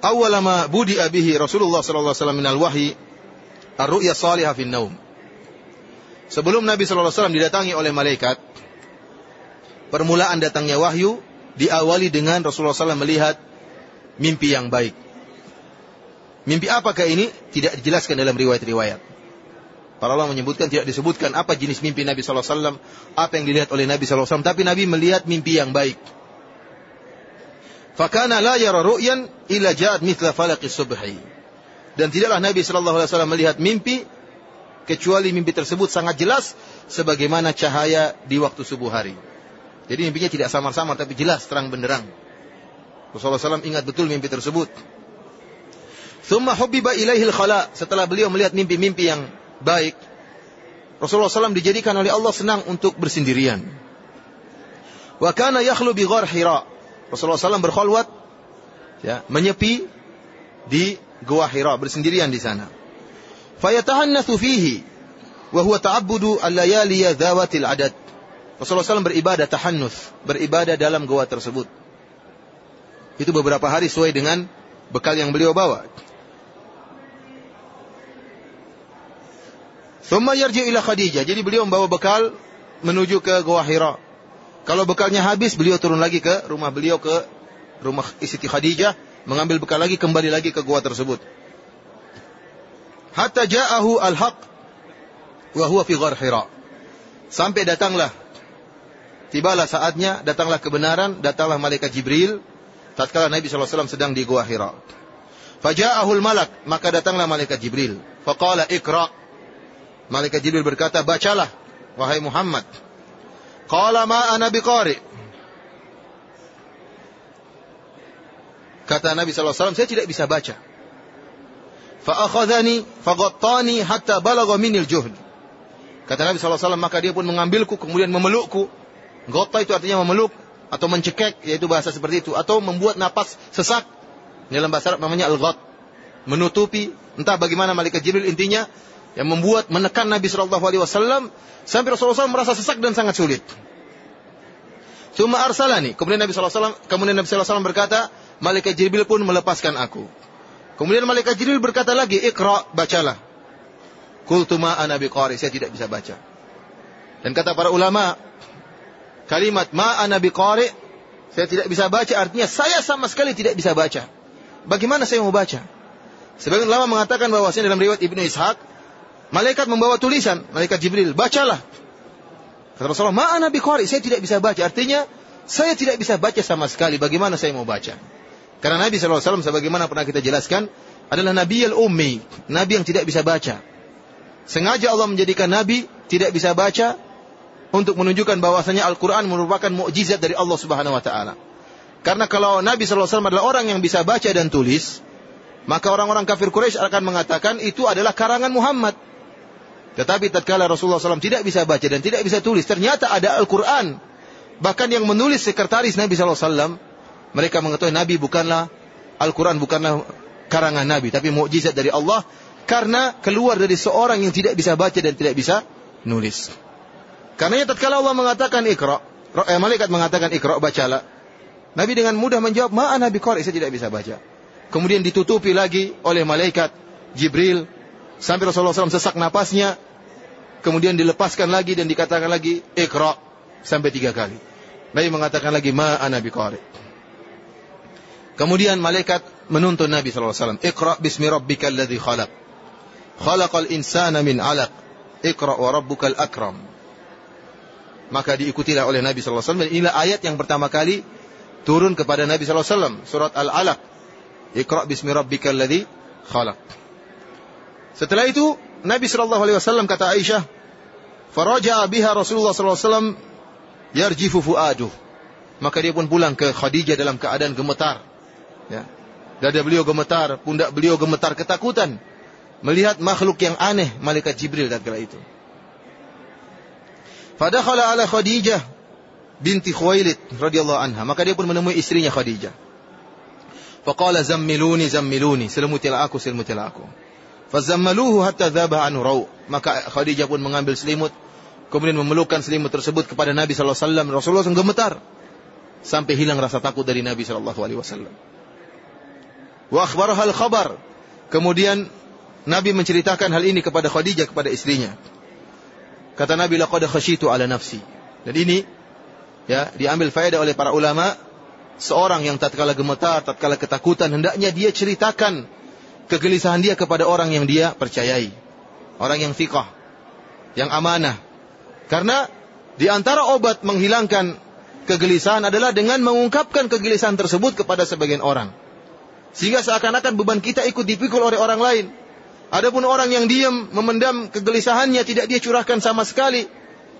awal ma budi abihi Rasulullah sallallahu alaihi wasallam minal wahyi ar-ru'ya salihah fin naum. Sebelum Nabi wasallam didatangi oleh malaikat, permulaan datangnya wahyu diawali dengan Rasulullah SAW melihat mimpi yang baik. Mimpi apakah ini? Tidak dijelaskan dalam riwayat-riwayat. Para ulama menyebutkan tidak disebutkan apa jenis mimpi Nabi SAW, apa yang dilihat oleh Nabi SAW, tapi Nabi melihat mimpi yang baik. Fakana la yara ru'yan illa ja'at mithla falaqis subhi. Dan tidaklah Nabi wasallam melihat mimpi kecuali mimpi tersebut sangat jelas sebagaimana cahaya di waktu subuh hari. Jadi mimpinya tidak samar-samar tapi jelas terang benderang. Rasulullah SAW ingat betul mimpi tersebut. Thumma hubbiba ilaihil khala. Setelah beliau melihat mimpi-mimpi yang baik, Rasulullah SAW dijadikan oleh Allah senang untuk bersendirian. Wa kana yakhlu bi ghar Hira. Rasulullah SAW berkhulwat ya, menyepi di Gua Hira, bersendirian di sana. Fayatahannatsu fihi wa huwa ta'abbudu al-layali dzawatil adad. Rasulullah SAW beribadah tahannuts, beribadah dalam gua tersebut. Itu beberapa hari sesuai dengan bekal yang beliau bawa. Thumma yarji ila Khadijah. Jadi beliau membawa bekal menuju ke Gua Hira. Kalau bekalnya habis, beliau turun lagi ke rumah beliau ke rumah Siti Khadijah, mengambil bekal lagi kembali lagi ke gua tersebut. Hatta ja'ahu al-haq wa huwa fi ghar Hira. Sampai datanglah tibalah saatnya, datanglah kebenaran, datanglah malaikat Jibril tatkala Nabi SAW sedang di gua Hira. Faja'ahul malak, maka datanglah malaikat Jibril. Faqala ikra. Malaikat Jibril berkata, bacalah, wahai Muhammad. Qala ma ana biqari. Kata Nabi SAW, saya tidak bisa baca. Fa'akhadhani faghattani hatta balagha minil juhd. Kata Nabi SAW, maka dia pun mengambilku, kemudian memelukku. Gota itu artinya memeluk, atau mencekek, yaitu bahasa seperti itu. Atau membuat napas sesak. Dalam bahasa Arab namanya al-ghat. Menutupi, entah bagaimana malaikat Jibril intinya, yang membuat menekan Nabi Wasallam sampai Rasulullah SAW merasa sesak dan sangat sulit. Cuma arsalani. Kemudian Nabi SAW, kemudian Nabi SAW berkata, malaikat Jibril pun melepaskan aku. Kemudian malaikat Jibril berkata lagi, ikra, bacalah. Qultu ma ana saya tidak bisa baca. Dan kata para ulama, kalimat ma ana biqari, saya tidak bisa baca artinya saya sama sekali tidak bisa baca. Bagaimana saya mau baca? Sebagian ulama mengatakan bahwasanya dalam riwayat Ibnu Ishaq, malaikat membawa tulisan, malaikat Jibril, bacalah. Kata Rasulullah, ma ana biqari, saya tidak bisa baca. Artinya, saya tidak bisa baca sama sekali. Bagaimana saya mau baca? Karena Nabi SAW sebagaimana pernah kita jelaskan, adalah Nabi al-Ummi. Nabi yang tidak bisa baca. Sengaja Allah menjadikan Nabi tidak bisa baca untuk menunjukkan bahwasanya Al-Quran merupakan mukjizat dari Allah Subhanahu Wa Taala. Karena kalau Nabi SAW adalah orang yang bisa baca dan tulis, maka orang-orang kafir Quraisy akan mengatakan itu adalah karangan Muhammad. Tetapi tatkala Rasulullah SAW tidak bisa baca dan tidak bisa tulis, ternyata ada Al-Quran. Bahkan yang menulis sekretaris Nabi SAW, mereka mengetahui Nabi bukanlah Al-Quran bukanlah karangan Nabi, tapi mukjizat dari Allah karena keluar dari seorang yang tidak bisa baca dan tidak bisa nulis. Karena tatkala Allah mengatakan ikra, eh, malaikat mengatakan ikra, bacalah. Nabi dengan mudah menjawab, "Ma ana biqari, saya tidak bisa baca." Kemudian ditutupi lagi oleh malaikat Jibril sampai Rasulullah SAW sesak napasnya. Kemudian dilepaskan lagi dan dikatakan lagi, "Ikra" sampai tiga kali. Nabi mengatakan lagi, "Ma ana biqari." Kemudian malaikat menuntun Nabi SAW. Iqra bismi rabbika alladhi khalaq. Khalaqal insana min alaq. Iqra wa rabbukal akram. Maka diikutilah oleh Nabi SAW. Dan inilah ayat yang pertama kali turun kepada Nabi SAW. Surat Al-Alaq. Iqra bismi rabbika alladhi khalaq. Setelah itu Nabi SAW kata Aisyah. Faraja biha Rasulullah SAW yarjifu fuaduh. Maka dia pun pulang ke Khadijah dalam keadaan gemetar Ya. Dada beliau gemetar, pundak beliau gemetar ketakutan melihat makhluk yang aneh malaikat Jibril tatkala itu. Fadakhala ala Khadijah binti Khuwailid radhiyallahu anha, maka dia pun menemui istrinya Khadijah. Faqala zammiluni zammiluni, selimutilah aku, selimutilah aku. Fazammaluhu hatta dzaba anhu raw. Maka Khadijah pun mengambil selimut, kemudian memelukkan selimut tersebut kepada Nabi sallallahu alaihi wasallam. Rasulullah gemetar sampai hilang rasa takut dari Nabi sallallahu alaihi wasallam. Wa akhbarahal khabar. Kemudian Nabi menceritakan hal ini kepada Khadijah kepada istrinya. Kata Nabi laqad khasyitu ala nafsi. Dan ini ya diambil faedah oleh para ulama seorang yang tatkala gemetar, tatkala ketakutan hendaknya dia ceritakan kegelisahan dia kepada orang yang dia percayai. Orang yang fiqah, yang amanah. Karena di antara obat menghilangkan kegelisahan adalah dengan mengungkapkan kegelisahan tersebut kepada sebagian orang. Sehingga seakan-akan beban kita ikut dipikul oleh orang lain. Adapun orang yang diam, memendam kegelisahannya, tidak dia curahkan sama sekali.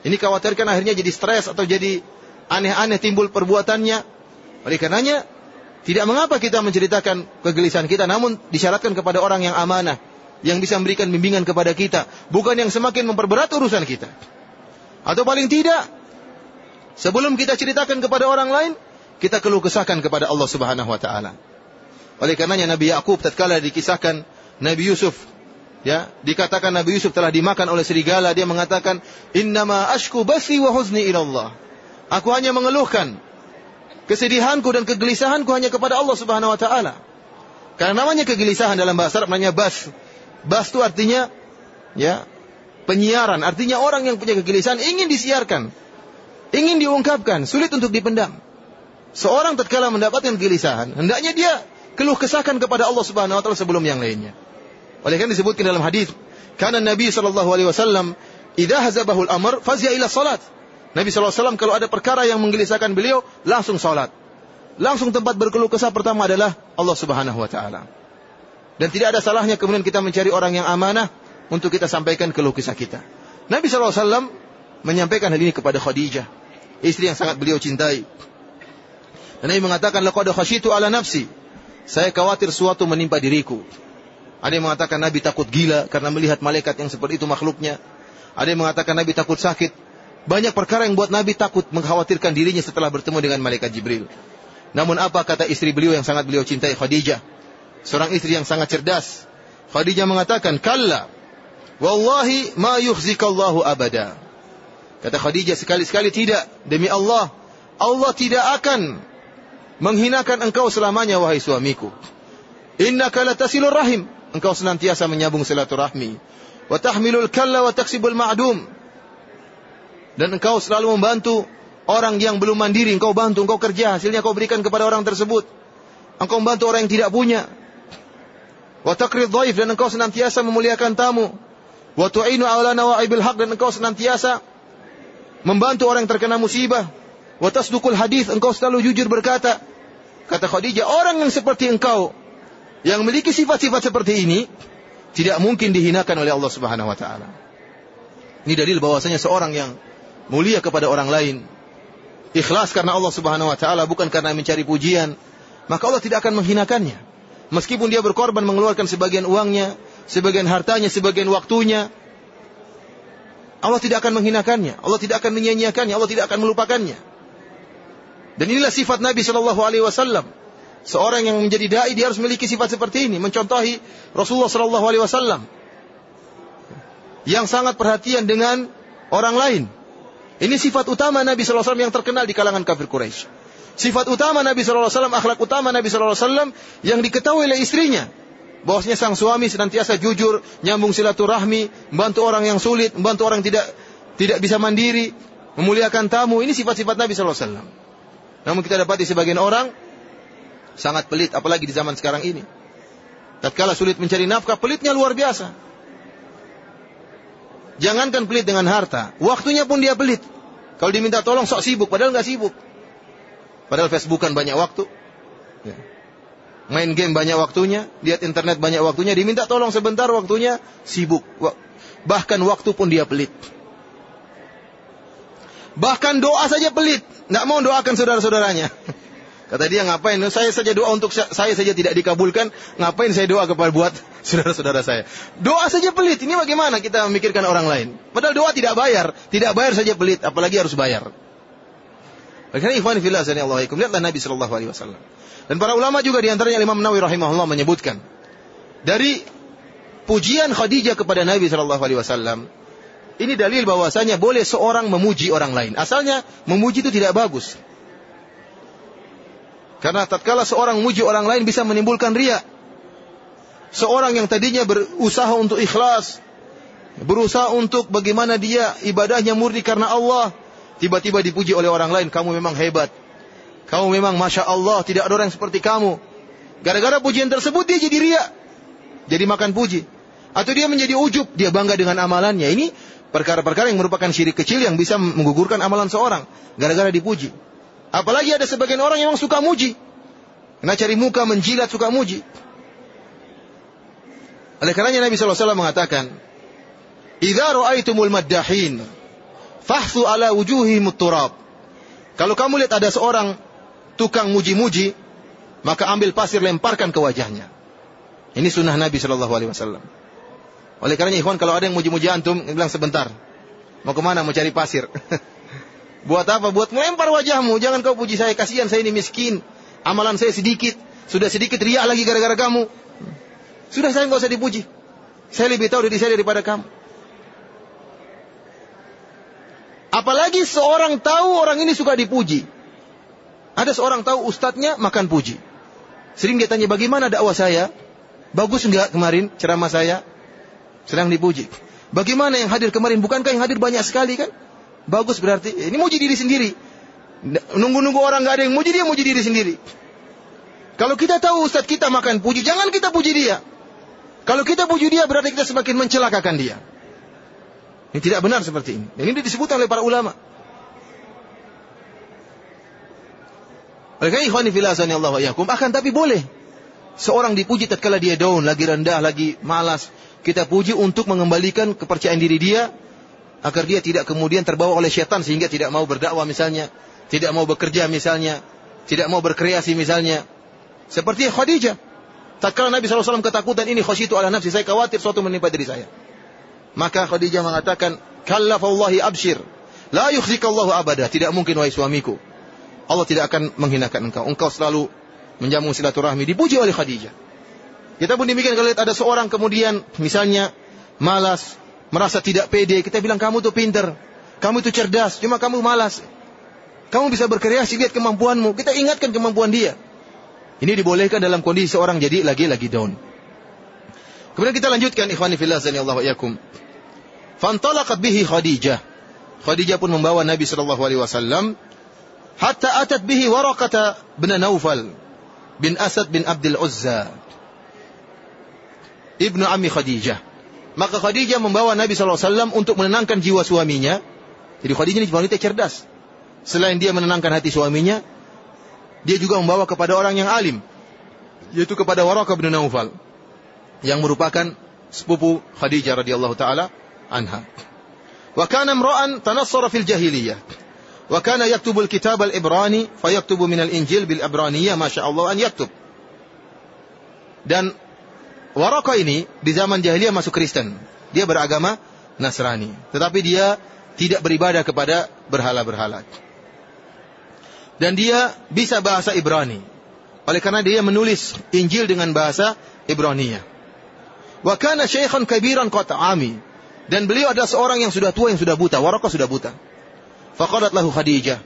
Ini khawatirkan akhirnya jadi stres atau jadi aneh-aneh timbul perbuatannya. Oleh karenanya, tidak mengapa kita menceritakan kegelisahan kita, namun disyaratkan kepada orang yang amanah, yang bisa memberikan bimbingan kepada kita, bukan yang semakin memperberat urusan kita. Atau paling tidak, sebelum kita ceritakan kepada orang lain, kita keluh kesahkan kepada Allah Subhanahu wa taala. Oleh karenanya Nabi Yakub tatkala dikisahkan Nabi Yusuf ya, dikatakan Nabi Yusuf telah dimakan oleh serigala, dia mengatakan, "Innama ashku basi wa huzni ila Allah." Aku hanya mengeluhkan kesedihanku dan kegelisahanku hanya kepada Allah Subhanahu wa taala. Karena namanya kegelisahan dalam bahasa Arab namanya bas. Bas itu artinya ya, penyiaran, artinya orang yang punya kegelisahan ingin disiarkan, ingin diungkapkan, sulit untuk dipendam. Seorang tatkala mendapatkan kegelisahan, hendaknya dia keluh kesahkan kepada Allah Subhanahu wa taala sebelum yang lainnya. Oleh karena disebutkan dalam hadis, karena Nabi sallallahu alaihi wasallam idza hazabahu al-amr fazia ila salat. Nabi sallallahu alaihi kalau ada perkara yang menggelisahkan beliau, langsung salat. Langsung tempat berkeluh kesah pertama adalah Allah Subhanahu wa taala. Dan tidak ada salahnya kemudian kita mencari orang yang amanah untuk kita sampaikan keluh kesah kita. Nabi sallallahu alaihi menyampaikan hal ini kepada Khadijah, istri yang sangat beliau cintai. Dan Nabi mengatakan laqad khasyitu ala nafsi saya khawatir suatu menimpa diriku. Ada yang mengatakan Nabi takut gila karena melihat malaikat yang seperti itu makhluknya. Ada yang mengatakan Nabi takut sakit. Banyak perkara yang buat Nabi takut mengkhawatirkan dirinya setelah bertemu dengan malaikat Jibril. Namun apa kata istri beliau yang sangat beliau cintai Khadijah? Seorang istri yang sangat cerdas. Khadijah mengatakan, "Kalla. Wallahi ma yukhzikallahu abada." Kata Khadijah sekali-sekali tidak, demi Allah, Allah tidak akan menghinakan engkau selamanya wahai suamiku. Innaka latasilur rahim. Engkau senantiasa menyambung silaturahmi. Wa tahmilul kalla wa taksibul ma'dum. Dan engkau selalu membantu orang yang belum mandiri, engkau bantu, engkau kerja, hasilnya kau berikan kepada orang tersebut. Engkau membantu orang yang tidak punya. Wa taqrid dhaif dan engkau senantiasa memuliakan tamu. Wa tu'inu ala nawaibil haq dan engkau senantiasa membantu orang yang terkena musibah. Wa tasdukul hadis engkau selalu jujur berkata. Kata Khadijah, orang yang seperti engkau yang memiliki sifat-sifat seperti ini tidak mungkin dihinakan oleh Allah Subhanahu wa taala. Ini dalil bahwasanya seorang yang mulia kepada orang lain, ikhlas karena Allah Subhanahu wa taala bukan karena mencari pujian, maka Allah tidak akan menghinakannya. Meskipun dia berkorban mengeluarkan sebagian uangnya, sebagian hartanya, sebagian waktunya, Allah tidak akan menghinakannya, Allah tidak akan menyia-nyiakannya, Allah tidak akan melupakannya. Dan inilah sifat Nabi Shallallahu Alaihi Wasallam. Seorang yang menjadi dai dia harus memiliki sifat seperti ini, mencontohi Rasulullah Shallallahu Alaihi Wasallam yang sangat perhatian dengan orang lain. Ini sifat utama Nabi Shallallahu Alaihi Wasallam yang terkenal di kalangan kafir Quraisy. Sifat utama Nabi Shallallahu Alaihi Wasallam, akhlak utama Nabi Shallallahu Alaihi Wasallam yang diketahui oleh istrinya. Bahwasanya sang suami senantiasa jujur, nyambung silaturahmi, membantu orang yang sulit, membantu orang yang tidak tidak bisa mandiri, memuliakan tamu. Ini sifat-sifat Nabi Shallallahu Alaihi Wasallam. Namun kita dapati sebagian orang sangat pelit, apalagi di zaman sekarang ini. Tatkala sulit mencari nafkah, pelitnya luar biasa. Jangankan pelit dengan harta, waktunya pun dia pelit. Kalau diminta tolong sok sibuk, padahal nggak sibuk. Padahal Facebookan banyak waktu. Ya. Main game banyak waktunya, lihat internet banyak waktunya, diminta tolong sebentar waktunya sibuk. Bahkan waktu pun dia pelit. Bahkan doa saja pelit, nggak mau doakan saudara-saudaranya. Kata dia ngapain? Saya saja doa untuk saya saja tidak dikabulkan. Ngapain saya doa kepada buat saudara-saudara saya? Doa saja pelit. Ini bagaimana kita memikirkan orang lain? Padahal doa tidak bayar. Tidak bayar saja pelit. Apalagi harus bayar. Karena ikhwan fillah Allah Lihatlah Nabi Shallallahu Alaihi Wasallam. Dan para ulama juga di antaranya Imam Nawawi rahimahullah menyebutkan dari pujian Khadijah kepada Nabi Shallallahu Alaihi Wasallam ini dalil bahwasanya boleh seorang memuji orang lain. Asalnya memuji itu tidak bagus. Karena tatkala seorang memuji orang lain bisa menimbulkan ria. Seorang yang tadinya berusaha untuk ikhlas, berusaha untuk bagaimana dia ibadahnya murni karena Allah, tiba-tiba dipuji oleh orang lain, kamu memang hebat. Kamu memang masya Allah, tidak ada orang seperti kamu. Gara-gara pujian tersebut dia jadi ria, jadi makan puji. Atau dia menjadi ujub, dia bangga dengan amalannya. Ini perkara-perkara yang merupakan syirik kecil yang bisa menggugurkan amalan seorang. Gara-gara dipuji. Apalagi ada sebagian orang yang suka muji. Karena cari muka, menjilat, suka muji. Oleh karenanya Nabi SAW mengatakan, Idza ra'aitumul maddahin, fahsu ala wujuhihim turab. Kalau kamu lihat ada seorang tukang muji-muji, maka ambil pasir lemparkan ke wajahnya. Ini sunnah Nabi Shallallahu Alaihi Wasallam. Oleh karenanya ikhwan kalau ada yang muji-muji antum, bilang sebentar. Mau ke mana? Mau cari pasir. Buat apa? Buat melempar wajahmu. Jangan kau puji saya. Kasihan saya ini miskin. Amalan saya sedikit. Sudah sedikit riak lagi gara-gara kamu. Sudah saya nggak usah dipuji. Saya lebih tahu diri saya daripada kamu. Apalagi seorang tahu orang ini suka dipuji. Ada seorang tahu ustadznya makan puji. Sering dia tanya bagaimana dakwah saya? Bagus enggak kemarin ceramah saya? Sedang dipuji. Bagaimana yang hadir kemarin? Bukankah yang hadir banyak sekali kan? Bagus berarti ini muji diri sendiri. Nunggu-nunggu orang nggak ada yang muji dia muji diri sendiri. Kalau kita tahu ustadz kita makan puji, jangan kita puji dia. Kalau kita puji dia berarti kita semakin mencelakakan dia. Ini tidak benar seperti ini. Dan ini disebutkan oleh para ulama. Oleh karena filasani Allah yakum akan tapi boleh. Seorang dipuji tatkala dia down, lagi rendah, lagi malas. Kita puji untuk mengembalikan kepercayaan diri dia agar dia tidak kemudian terbawa oleh syaitan sehingga tidak mau berdakwah misalnya, tidak mau bekerja misalnya, tidak mau berkreasi misalnya. Seperti Khadijah. Tatkala Nabi SAW ketakutan ini khasyitu ala nafsi, saya khawatir suatu menimpa diri saya. Maka Khadijah mengatakan, Kallafallahi abshir. La yukhzikallahu abada. Tidak mungkin wahai suamiku. Allah tidak akan menghinakan engkau. Engkau selalu menjamu silaturahmi. Dipuji oleh Khadijah. Kita pun demikian kalau lihat ada seorang kemudian misalnya malas, merasa tidak pede, kita bilang kamu tuh pinter, kamu itu cerdas, cuma kamu malas. Kamu bisa berkreasi, lihat kemampuanmu. Kita ingatkan kemampuan dia. Ini dibolehkan dalam kondisi seorang jadi lagi-lagi down. Kemudian kita lanjutkan ikhwani fillah Allah yakum. Fantalaqat bihi Khadijah. Khadijah pun membawa Nabi sallallahu alaihi wasallam hatta atat bihi Waraqah bin Naufal bin Asad bin Abdul Uzza. Ibnu Ammi Khadijah. Maka Khadijah membawa Nabi wasallam untuk menenangkan jiwa suaminya. Jadi Khadijah ini wanita cerdas. Selain dia menenangkan hati suaminya, dia juga membawa kepada orang yang alim, yaitu kepada Waraqah bin Naufal yang merupakan sepupu Khadijah radhiyallahu taala anha. Wa kana imra'an tanassara fil jahiliyah. Wa kana yaktubu al-kitab al-Ibrani fayaktubu min al-Injil bil Ibraniyah ma Allah an yaktub. Dan Waraka ini di zaman jahiliyah masuk Kristen. Dia beragama Nasrani. Tetapi dia tidak beribadah kepada berhala-berhala. Dan dia bisa bahasa Ibrani. Oleh karena dia menulis Injil dengan bahasa Ibraniyah. Wa kana syaikhan kabiran qata ami. Dan beliau adalah seorang yang sudah tua yang sudah buta. Waraka sudah buta. Faqadat lahu Khadijah.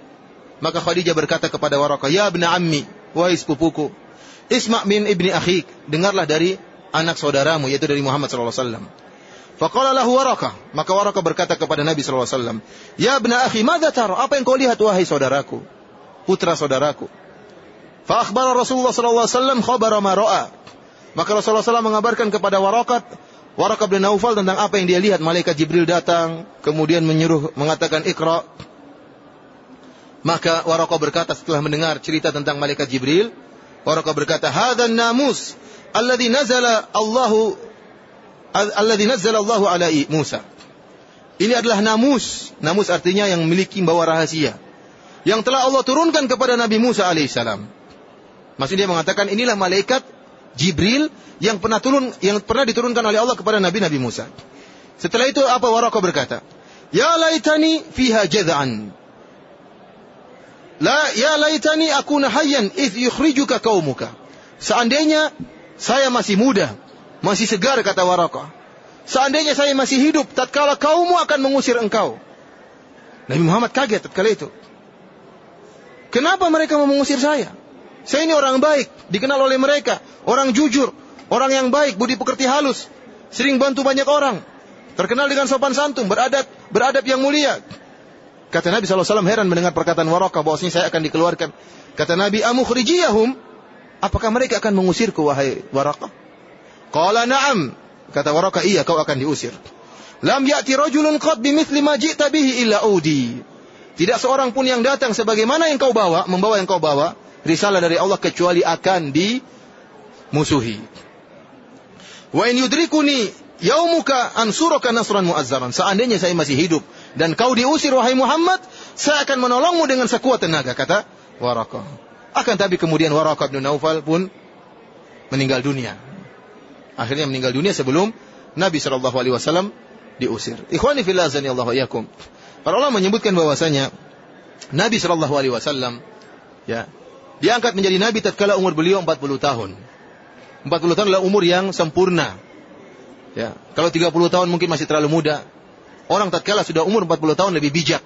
Maka Khadijah berkata kepada Waraka, "Ya ibn ammi, wahai sepupuku, isma' min ibni akhik, dengarlah dari anak saudaramu yaitu dari Muhammad sallallahu alaihi wasallam." Faqala lahu Waraka, maka Waraka berkata kepada Nabi sallallahu alaihi wasallam, "Ya ibn akhi, madza tara? Apa yang kau lihat wahai saudaraku? Putra saudaraku?" Fa akhbara Rasulullah sallallahu alaihi wasallam khabara ma ra'a. Maka Rasulullah SAW mengabarkan kepada Warakat, Warakat bin Naufal tentang apa yang dia lihat. Malaikat Jibril datang, kemudian menyuruh mengatakan ikra. Maka Warakat berkata setelah mendengar cerita tentang malaikat Jibril, Warakat berkata, "Hadzal namus alladhi nazala Allahu alladhi nazala Allahu ala Musa." Ini adalah namus. Namus artinya yang memiliki bawa rahasia. Yang telah Allah turunkan kepada Nabi Musa alaihissalam. Maksudnya dia mengatakan inilah malaikat Jibril yang pernah turun yang pernah diturunkan oleh Allah kepada Nabi Nabi Musa. Setelah itu apa Waraqah berkata? Ya laitani fiha jad'an. La ya laitani akuna hayyan id yukhrijuka qaumuka. Seandainya saya masih muda, masih segar kata Waraqah. Seandainya saya masih hidup tatkala kaummu akan mengusir engkau. Nabi Muhammad kaget tatkala itu. Kenapa mereka mau mengusir saya? Saya ini orang baik, dikenal oleh mereka, orang jujur, orang yang baik, budi pekerti halus, sering bantu banyak orang, terkenal dengan sopan santun, beradab, beradab yang mulia. Kata Nabi SAW heran mendengar perkataan Warakah bahwasanya saya akan dikeluarkan. Kata Nabi, amukhrijiyahum, apakah mereka akan mengusirku wahai Warakah? Qala na'am. Kata Warakah, iya kau akan diusir. Lam ya'ti rajulun qad bimithli ma ji'ta bihi illa udi. Tidak seorang pun yang datang sebagaimana yang kau bawa, membawa yang kau bawa, risalah dari Allah kecuali akan dimusuhi. Wa in yudrikuni yaumuka ansuraka nasran muazzaran. Seandainya saya masih hidup dan kau diusir wahai Muhammad, saya akan menolongmu dengan sekuat tenaga kata Warakah. Akan tapi kemudian Warakah bin Naufal pun meninggal dunia. Akhirnya meninggal dunia sebelum Nabi Shallallahu alaihi wasallam diusir. Ikhwani fillah Allah yakum. Para ulama menyebutkan bahwasanya Nabi Shallallahu alaihi wasallam ya Diangkat menjadi nabi tatkala umur beliau 40 tahun. 40 tahun adalah umur yang sempurna. Ya, kalau 30 tahun mungkin masih terlalu muda. Orang tatkala sudah umur 40 tahun lebih bijak.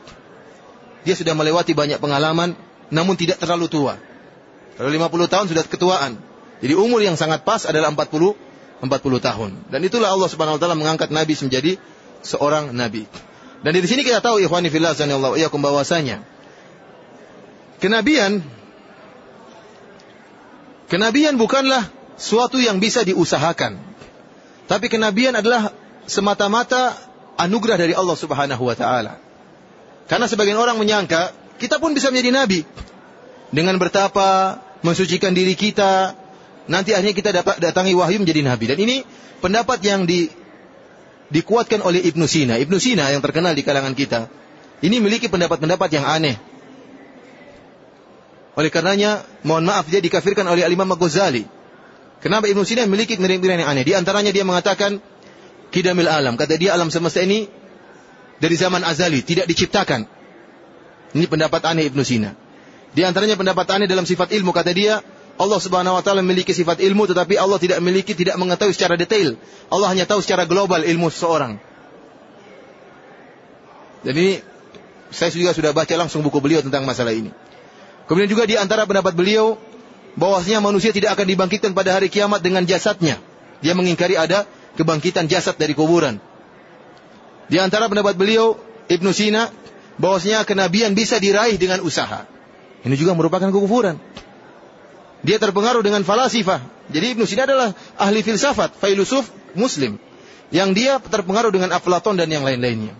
Dia sudah melewati banyak pengalaman namun tidak terlalu tua. Kalau 50 tahun sudah ketuaan. Jadi umur yang sangat pas adalah 40 40 tahun. Dan itulah Allah Subhanahu wa taala mengangkat nabi menjadi seorang nabi. Dan di sini kita tahu ikhwani fillah sanallahu iyakum bahwasanya kenabian Kenabian bukanlah suatu yang bisa diusahakan. Tapi kenabian adalah semata-mata anugerah dari Allah Subhanahu wa taala. Karena sebagian orang menyangka kita pun bisa menjadi nabi dengan bertapa, mensucikan diri kita, nanti akhirnya kita dapat datangi wahyu menjadi nabi. Dan ini pendapat yang di, dikuatkan oleh Ibnu Sina. Ibnu Sina yang terkenal di kalangan kita. Ini memiliki pendapat-pendapat yang aneh. Oleh karenanya, mohon maaf dia dikafirkan oleh Al-Imam Ghazali. Kenapa Ibnu Sina memiliki pilihan yang aneh? Di antaranya dia mengatakan kidamil alam. Kata dia alam semesta ini dari zaman azali, tidak diciptakan. Ini pendapat aneh Ibnu Sina. Di antaranya pendapat aneh dalam sifat ilmu. Kata dia, Allah subhanahu wa ta'ala memiliki sifat ilmu, tetapi Allah tidak memiliki, tidak mengetahui secara detail. Allah hanya tahu secara global ilmu seseorang. Ini, saya juga sudah baca langsung buku beliau tentang masalah ini. Kemudian juga di antara pendapat beliau bahwasanya manusia tidak akan dibangkitkan pada hari kiamat dengan jasadnya. Dia mengingkari ada kebangkitan jasad dari kuburan. Di antara pendapat beliau, Ibnu Sina, bahwasanya kenabian bisa diraih dengan usaha. Ini juga merupakan kekufuran. Dia terpengaruh dengan falasifah. Jadi Ibnu Sina adalah ahli filsafat, filosof muslim. Yang dia terpengaruh dengan Aflaton dan yang lain-lainnya.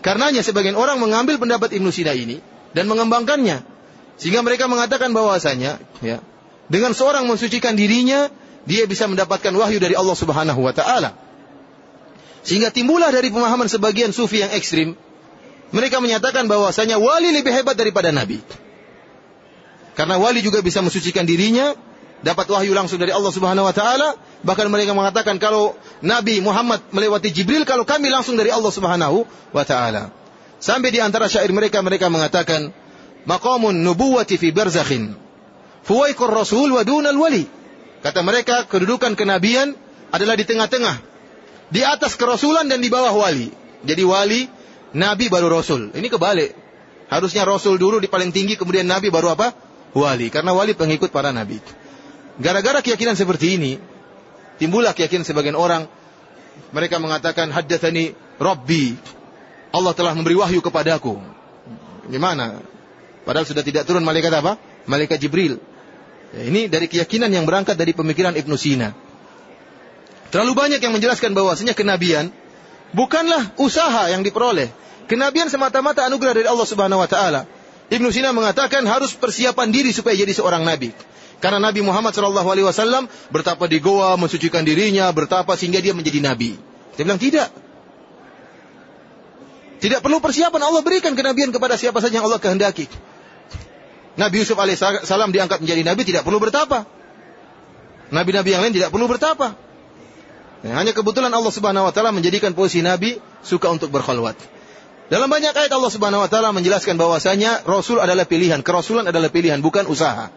Karenanya sebagian orang mengambil pendapat Ibnu Sina ini dan mengembangkannya. Sehingga mereka mengatakan bahwasanya ya, dengan seorang mensucikan dirinya, dia bisa mendapatkan wahyu dari Allah Subhanahu wa taala. Sehingga timbullah dari pemahaman sebagian sufi yang ekstrim, mereka menyatakan bahwasanya wali lebih hebat daripada nabi. Karena wali juga bisa mensucikan dirinya, dapat wahyu langsung dari Allah Subhanahu wa taala, bahkan mereka mengatakan kalau Nabi Muhammad melewati Jibril, kalau kami langsung dari Allah Subhanahu wa taala. Sampai di antara syair mereka mereka mengatakan, "Maqamun nubuwati fi barzakhin, fuwaiqur rasul wa dunal wali." Kata mereka, kedudukan kenabian adalah di tengah-tengah di atas kerasulan dan di bawah wali. Jadi wali, nabi baru rasul. Ini kebalik. Harusnya rasul dulu di paling tinggi kemudian nabi baru apa? Wali. Karena wali pengikut para nabi. Gara-gara keyakinan seperti ini, timbullah keyakinan sebagian orang mereka mengatakan haddatsani Rabbi. Allah telah memberi wahyu kepadaku. Gimana? Padahal sudah tidak turun malaikat apa? Malaikat Jibril. Ya, ini dari keyakinan yang berangkat dari pemikiran Ibnu Sina. Terlalu banyak yang menjelaskan bahwasanya kenabian bukanlah usaha yang diperoleh. Kenabian semata-mata anugerah dari Allah Subhanahu wa taala. Ibnu Sina mengatakan harus persiapan diri supaya jadi seorang nabi. Karena Nabi Muhammad Wasallam bertapa di goa, mensucikan dirinya, bertapa sehingga dia menjadi nabi. Dia bilang tidak. Tidak perlu persiapan Allah berikan kenabian kepada siapa saja yang Allah kehendaki. Nabi Yusuf alaihissalam diangkat menjadi nabi tidak perlu bertapa. Nabi-nabi yang lain tidak perlu bertapa. Ya, hanya kebetulan Allah Subhanahu wa taala menjadikan posisi nabi suka untuk berkhalwat. Dalam banyak ayat Allah Subhanahu wa taala menjelaskan bahwasanya rasul adalah pilihan, kerasulan adalah pilihan bukan usaha.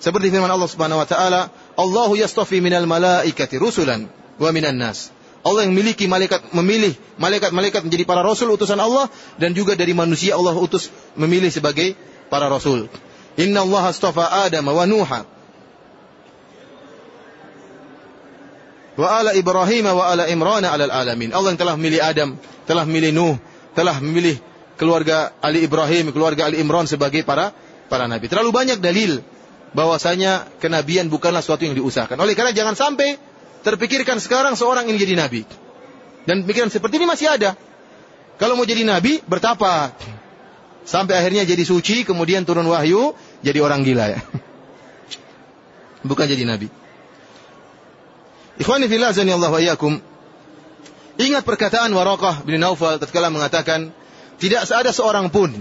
Seperti firman Allah Subhanahu wa taala, "Allahu yastafi minal malaikati rusulan wa minan nas." Allah yang memiliki malaikat memilih malaikat-malaikat menjadi para rasul utusan Allah dan juga dari manusia Allah utus memilih sebagai para rasul. Inna Allah astafa Adam wa Nuha wa ala Ibrahim wa ala Imran ala alamin. Allah yang telah memilih Adam, telah memilih Nuh, telah memilih keluarga Ali Ibrahim, keluarga Ali Imran sebagai para para nabi. Terlalu banyak dalil bahwasanya kenabian bukanlah sesuatu yang diusahakan. Oleh karena jangan sampai terpikirkan sekarang seorang ingin jadi nabi. Dan pikiran seperti ini masih ada. Kalau mau jadi nabi, bertapa. Sampai akhirnya jadi suci, kemudian turun wahyu, jadi orang gila ya. Bukan jadi nabi. Ikhwani fillah Allah wa iyyakum. Ingat perkataan Waraqah bin Naufal tatkala mengatakan, tidak ada seorang pun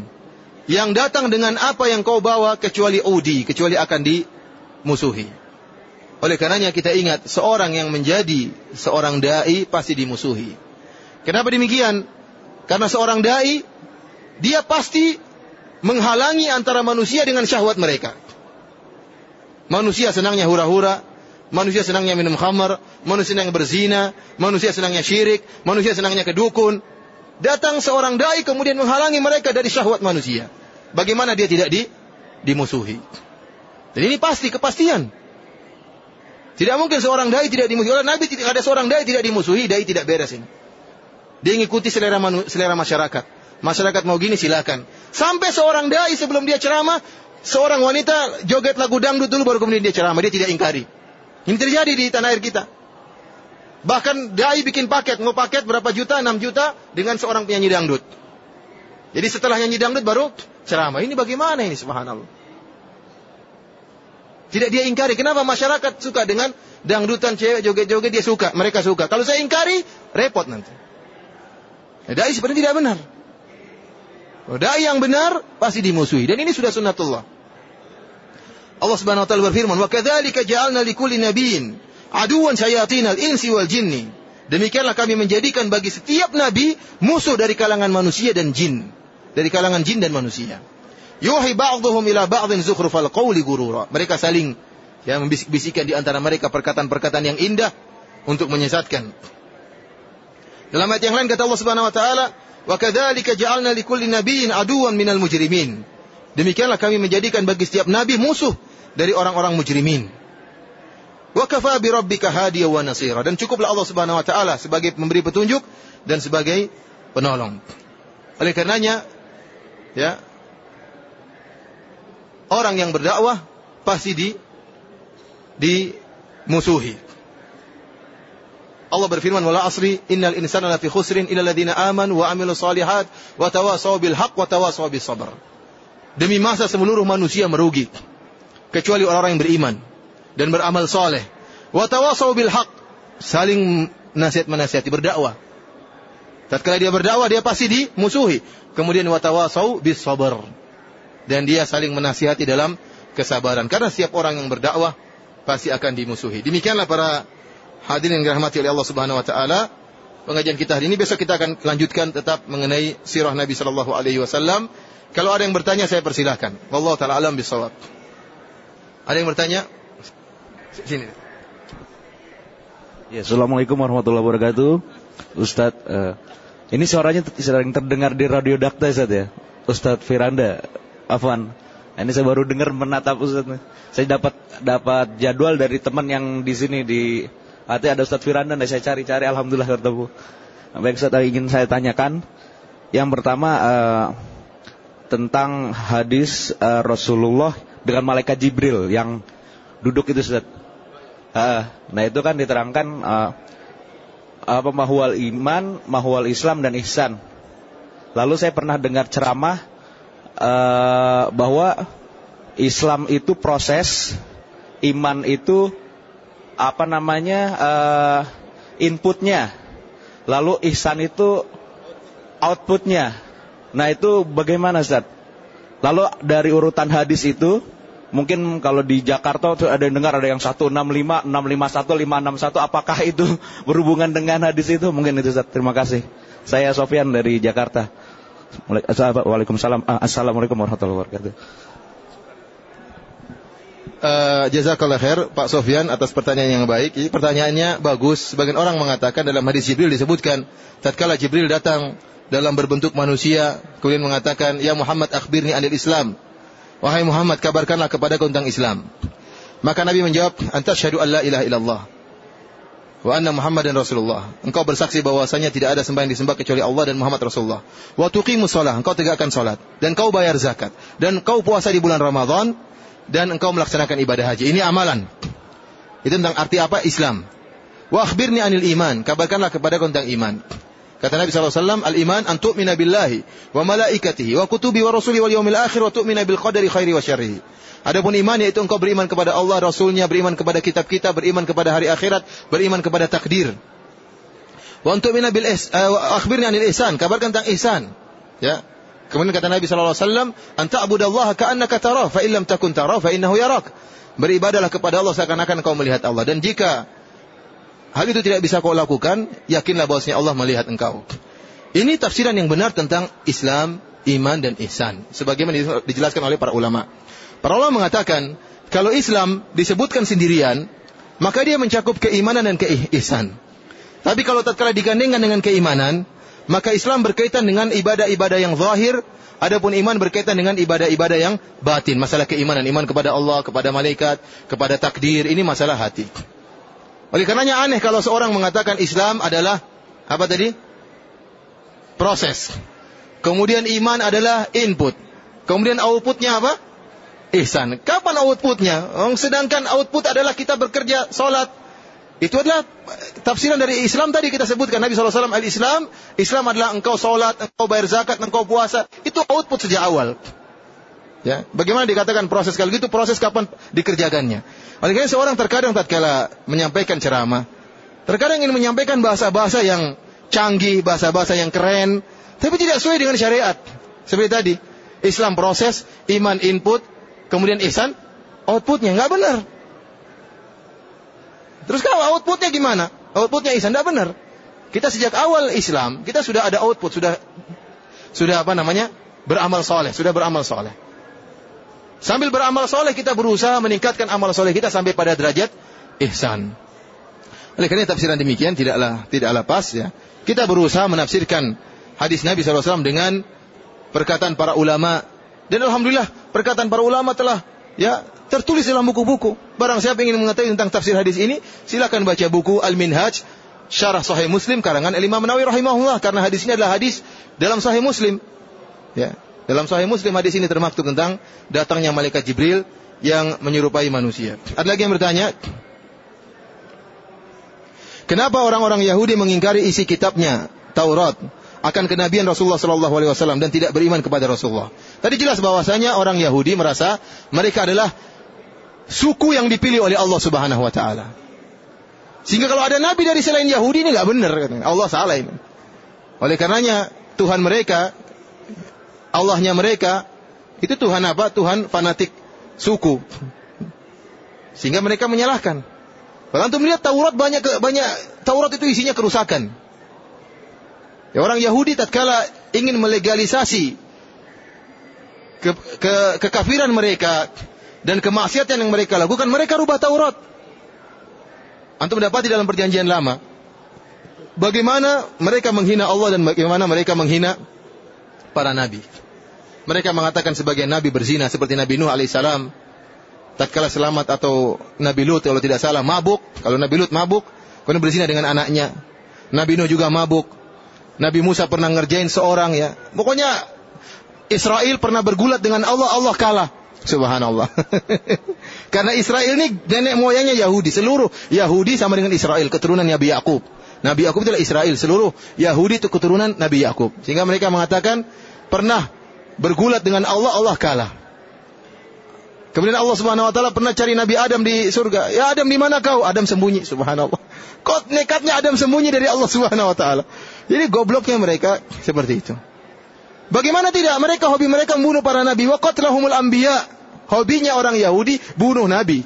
yang datang dengan apa yang kau bawa kecuali udi, kecuali akan dimusuhi. Oleh karenanya kita ingat, seorang yang menjadi seorang dai pasti dimusuhi. Kenapa demikian? Karena seorang dai dia pasti menghalangi antara manusia dengan syahwat mereka. Manusia senangnya hura-hura, manusia senangnya minum khamar, manusia senang berzina, manusia senangnya syirik, manusia senangnya kedukun. Datang seorang dai kemudian menghalangi mereka dari syahwat manusia. Bagaimana dia tidak di, dimusuhi? Dan ini pasti kepastian. Tidak mungkin seorang dai tidak dimusuhi. Oleh Nabi tidak ada seorang dai tidak dimusuhi, dai tidak beres ini. Dia mengikuti selera manu, selera masyarakat. Masyarakat mau gini silakan. Sampai seorang dai sebelum dia ceramah, seorang wanita joget lagu dangdut dulu baru kemudian dia ceramah, dia tidak ingkari. Ini terjadi di tanah air kita. Bahkan dai bikin paket, mau paket berapa juta, 6 juta dengan seorang penyanyi dangdut. Jadi setelah nyanyi dangdut baru ceramah. Ini bagaimana ini subhanallah. Tidak dia ingkari. Kenapa masyarakat suka dengan dangdutan cewek joget-joget dia suka. Mereka suka. Kalau saya ingkari, repot nanti. Nah, dai seperti tidak benar. Oh, dai yang benar pasti dimusuhi. Dan ini sudah sunnatullah. Allah Subhanahu wa taala berfirman, "Wa kadzalika ja'alna likulli nabiyyin aduwan syayatinal insi wal jinni." Demikianlah kami menjadikan bagi setiap nabi musuh dari kalangan manusia dan jin. Dari kalangan jin dan manusia. Yuhi ba'dhum ila ba'dhin zukhrufal qawli gurura. Mereka saling ya membisik-bisikan di antara mereka perkataan-perkataan yang indah untuk menyesatkan. Dalam ayat yang lain kata Allah Subhanahu wa taala, "Wa kadzalika ja'alna likulli nabiyyin aduwan minal mujrimin." Demikianlah kami menjadikan bagi setiap nabi musuh dari orang-orang mujrimin. Wa kafa bi rabbika hadiya wa nasira. Dan cukuplah Allah Subhanahu wa taala sebagai pemberi petunjuk dan sebagai penolong. Oleh karenanya ya orang yang berdakwah pasti di dimusuhi. Allah berfirman wala asri innal insana lafi khusrin illa alladziina amanu wa amilus solihat wa tawasaw bil haqq wa tawasaw bis sabr. Demi masa seluruh manusia merugi kecuali orang-orang yang beriman dan beramal soleh. Wa tawasaw bil haq. Saling nasihat menasihati berdakwah. Tatkala dia berdakwah dia pasti dimusuhi. Kemudian wa tawasaw bis sabr. Dan dia saling menasihati dalam kesabaran. Karena setiap orang yang berdakwah pasti akan dimusuhi. Demikianlah para hadirin yang dirahmati oleh Allah Subhanahu wa taala. Pengajian kita hari ini besok kita akan lanjutkan tetap mengenai sirah Nabi sallallahu alaihi wasallam. Kalau ada yang bertanya saya persilahkan. Wallahu taala alam bisawab. Ada yang bertanya? Sini. Ya, Assalamualaikum warahmatullahi wabarakatuh. Ustadz, uh, ini suaranya sering terdengar di radio Dakta Ustaz ya. Ustadz Firanda, Afwan. Ini saya baru dengar menatap Ustadz. Saya dapat dapat jadwal dari teman yang di sini di Hati ada Ustadz Firanda, dan saya cari-cari, alhamdulillah ketemu. Baik Ustadz, ingin saya tanyakan. Yang pertama uh, tentang hadis uh, Rasulullah dengan malaikat Jibril yang duduk itu Ustaz. Uh, nah itu kan diterangkan uh, apa mahwal iman, mahwal Islam dan ihsan. Lalu saya pernah dengar ceramah uh, bahwa Islam itu proses, iman itu apa namanya uh, inputnya, lalu ihsan itu outputnya. Nah itu bagaimana Ustaz? Lalu dari urutan hadis itu, mungkin kalau di Jakarta tuh ada yang dengar ada yang 165, 651, 561, apakah itu berhubungan dengan hadis itu? Mungkin itu Ustaz. Terima kasih. Saya Sofian dari Jakarta. Waalaikumsalam. Ah, Assalamualaikum warahmatullahi wabarakatuh. Uh, jazakallah khair Pak Sofyan atas pertanyaan yang baik. Pertanyaannya bagus. Sebagian orang mengatakan dalam hadis Jibril disebutkan tatkala Jibril datang dalam berbentuk manusia kemudian mengatakan ya Muhammad akhbirni anil Islam. Wahai Muhammad kabarkanlah kepada tentang Islam. Maka Nabi menjawab anta syahadu alla ilaha illallah wa anna Muhammadan Rasulullah. Engkau bersaksi bahwasanya tidak ada sembahyang disembah kecuali Allah dan Muhammad Rasulullah. Wa tuqimus shalah engkau tegakkan salat dan kau bayar zakat. Dan kau puasa di bulan Ramadan. Dan engkau melaksanakan ibadah haji. Ini amalan. Itu tentang arti apa? Islam. Wa akhbirni anil iman. Kabarkanlah kepada tentang iman Kata Nabi SAW, Al-iman an tu'mina billahi wa malaikatihi wa kutubi wa rasuli wal yawmil akhir wa tu'mina bil qadari khairi wa syarrihi. Adapun iman yaitu engkau beriman kepada Allah, Rasulnya, beriman kepada kitab kita, beriman kepada hari akhirat, beriman kepada takdir. Wa antumina bil is, uh, akhbirni anil ihsan, kabarkan tentang ihsan. Ya. Kemudian kata Nabi sallallahu alaihi wasallam, "Anta abudallaha ka'annaka tarah, fa illam takun tarah fa innahu yarak." Beribadahlah kepada Allah seakan-akan kau melihat Allah dan jika hal itu tidak bisa kau lakukan, yakinlah bahwasanya Allah melihat engkau. Ini tafsiran yang benar tentang Islam, iman dan ihsan. Sebagaimana dijelaskan oleh para ulama. Para ulama mengatakan, kalau Islam disebutkan sendirian, maka dia mencakup keimanan dan keihsan. Tapi kalau tatkala digandengkan dengan keimanan, maka Islam berkaitan dengan ibadah-ibadah yang zahir, adapun iman berkaitan dengan ibadah-ibadah yang batin. Masalah keimanan, iman kepada Allah, kepada malaikat, kepada takdir, ini masalah hati. Oleh karenanya aneh kalau seorang mengatakan Islam adalah apa tadi? Proses. Kemudian iman adalah input. Kemudian outputnya apa? Ihsan. Kapan outputnya? Sedangkan output adalah kita bekerja, sholat. Itu adalah tafsiran dari Islam tadi kita sebutkan. Nabi SAW al-Islam. Islam adalah engkau sholat, engkau bayar zakat, engkau puasa. Itu output sejak awal. Ya, bagaimana dikatakan proses kalau gitu proses kapan dikerjakannya? Oleh karena seorang terkadang tatkala menyampaikan ceramah, terkadang ingin menyampaikan bahasa-bahasa yang canggih, bahasa-bahasa yang keren, tapi tidak sesuai dengan syariat. Seperti tadi, Islam proses, iman input, kemudian ihsan outputnya nggak benar. Terus kalau outputnya gimana? Outputnya ihsan nggak benar. Kita sejak awal Islam, kita sudah ada output, sudah sudah apa namanya? beramal soleh, sudah beramal soleh. Sambil beramal soleh kita berusaha meningkatkan amal soleh kita sampai pada derajat ihsan. Oleh karena tafsiran demikian tidaklah tidaklah pas ya. Kita berusaha menafsirkan hadis Nabi SAW dengan perkataan para ulama dan alhamdulillah perkataan para ulama telah Ya, tertulis dalam buku-buku. Barang siapa ingin mengetahui tentang tafsir hadis ini, silakan baca buku Al-Minhaj Syarah Sahih Muslim karangan Imam Nawawi rahimahullah karena hadis ini adalah hadis dalam Sahih Muslim. Ya, dalam Sahih Muslim hadis ini termaktub tentang datangnya malaikat Jibril yang menyerupai manusia. Ada lagi yang bertanya? Kenapa orang-orang Yahudi mengingkari isi kitabnya Taurat akan kenabian Rasulullah Sallallahu Alaihi Wasallam dan tidak beriman kepada Rasulullah? Tadi jelas bahwasanya orang Yahudi merasa mereka adalah suku yang dipilih oleh Allah Subhanahu Wa Taala. Sehingga kalau ada nabi dari selain Yahudi ini nggak benar, Allah salah ini. Oleh karenanya Tuhan mereka, Allahnya mereka itu Tuhan apa? Tuhan fanatik suku. Sehingga mereka menyalahkan. Kalau antum melihat Taurat banyak banyak Taurat itu isinya kerusakan. Ya, orang Yahudi tatkala ingin melegalisasi ke, ke, kekafiran mereka dan kemaksiatan yang mereka lakukan, mereka rubah Taurat. Antum mendapati dalam perjanjian lama bagaimana mereka menghina Allah dan bagaimana mereka menghina para nabi. Mereka mengatakan sebagian nabi berzina seperti Nabi Nuh alaihissalam tatkala selamat atau Nabi Lut kalau tidak salah mabuk. Kalau Nabi Lut mabuk, kemudian berzina dengan anaknya. Nabi Nuh juga mabuk. Nabi Musa pernah ngerjain seorang ya. Pokoknya Israel pernah bergulat dengan Allah, Allah kalah. Subhanallah. Karena Israel ini nenek moyangnya Yahudi. Seluruh Yahudi sama dengan Israel, keturunan Nabi Yakub. Nabi Yakub adalah Israel. Seluruh Yahudi itu keturunan Nabi Yakub. Sehingga mereka mengatakan pernah bergulat dengan Allah, Allah kalah. Kemudian Allah Subhanahu wa taala pernah cari Nabi Adam di surga. Ya Adam di mana kau? Adam sembunyi, subhanallah. Kok nekatnya Adam sembunyi dari Allah Subhanahu wa taala. Jadi gobloknya mereka seperti itu. Bagaimana tidak? Mereka hobi mereka membunuh para nabi. Wa qatlahumul anbiya. Hobinya orang Yahudi bunuh nabi.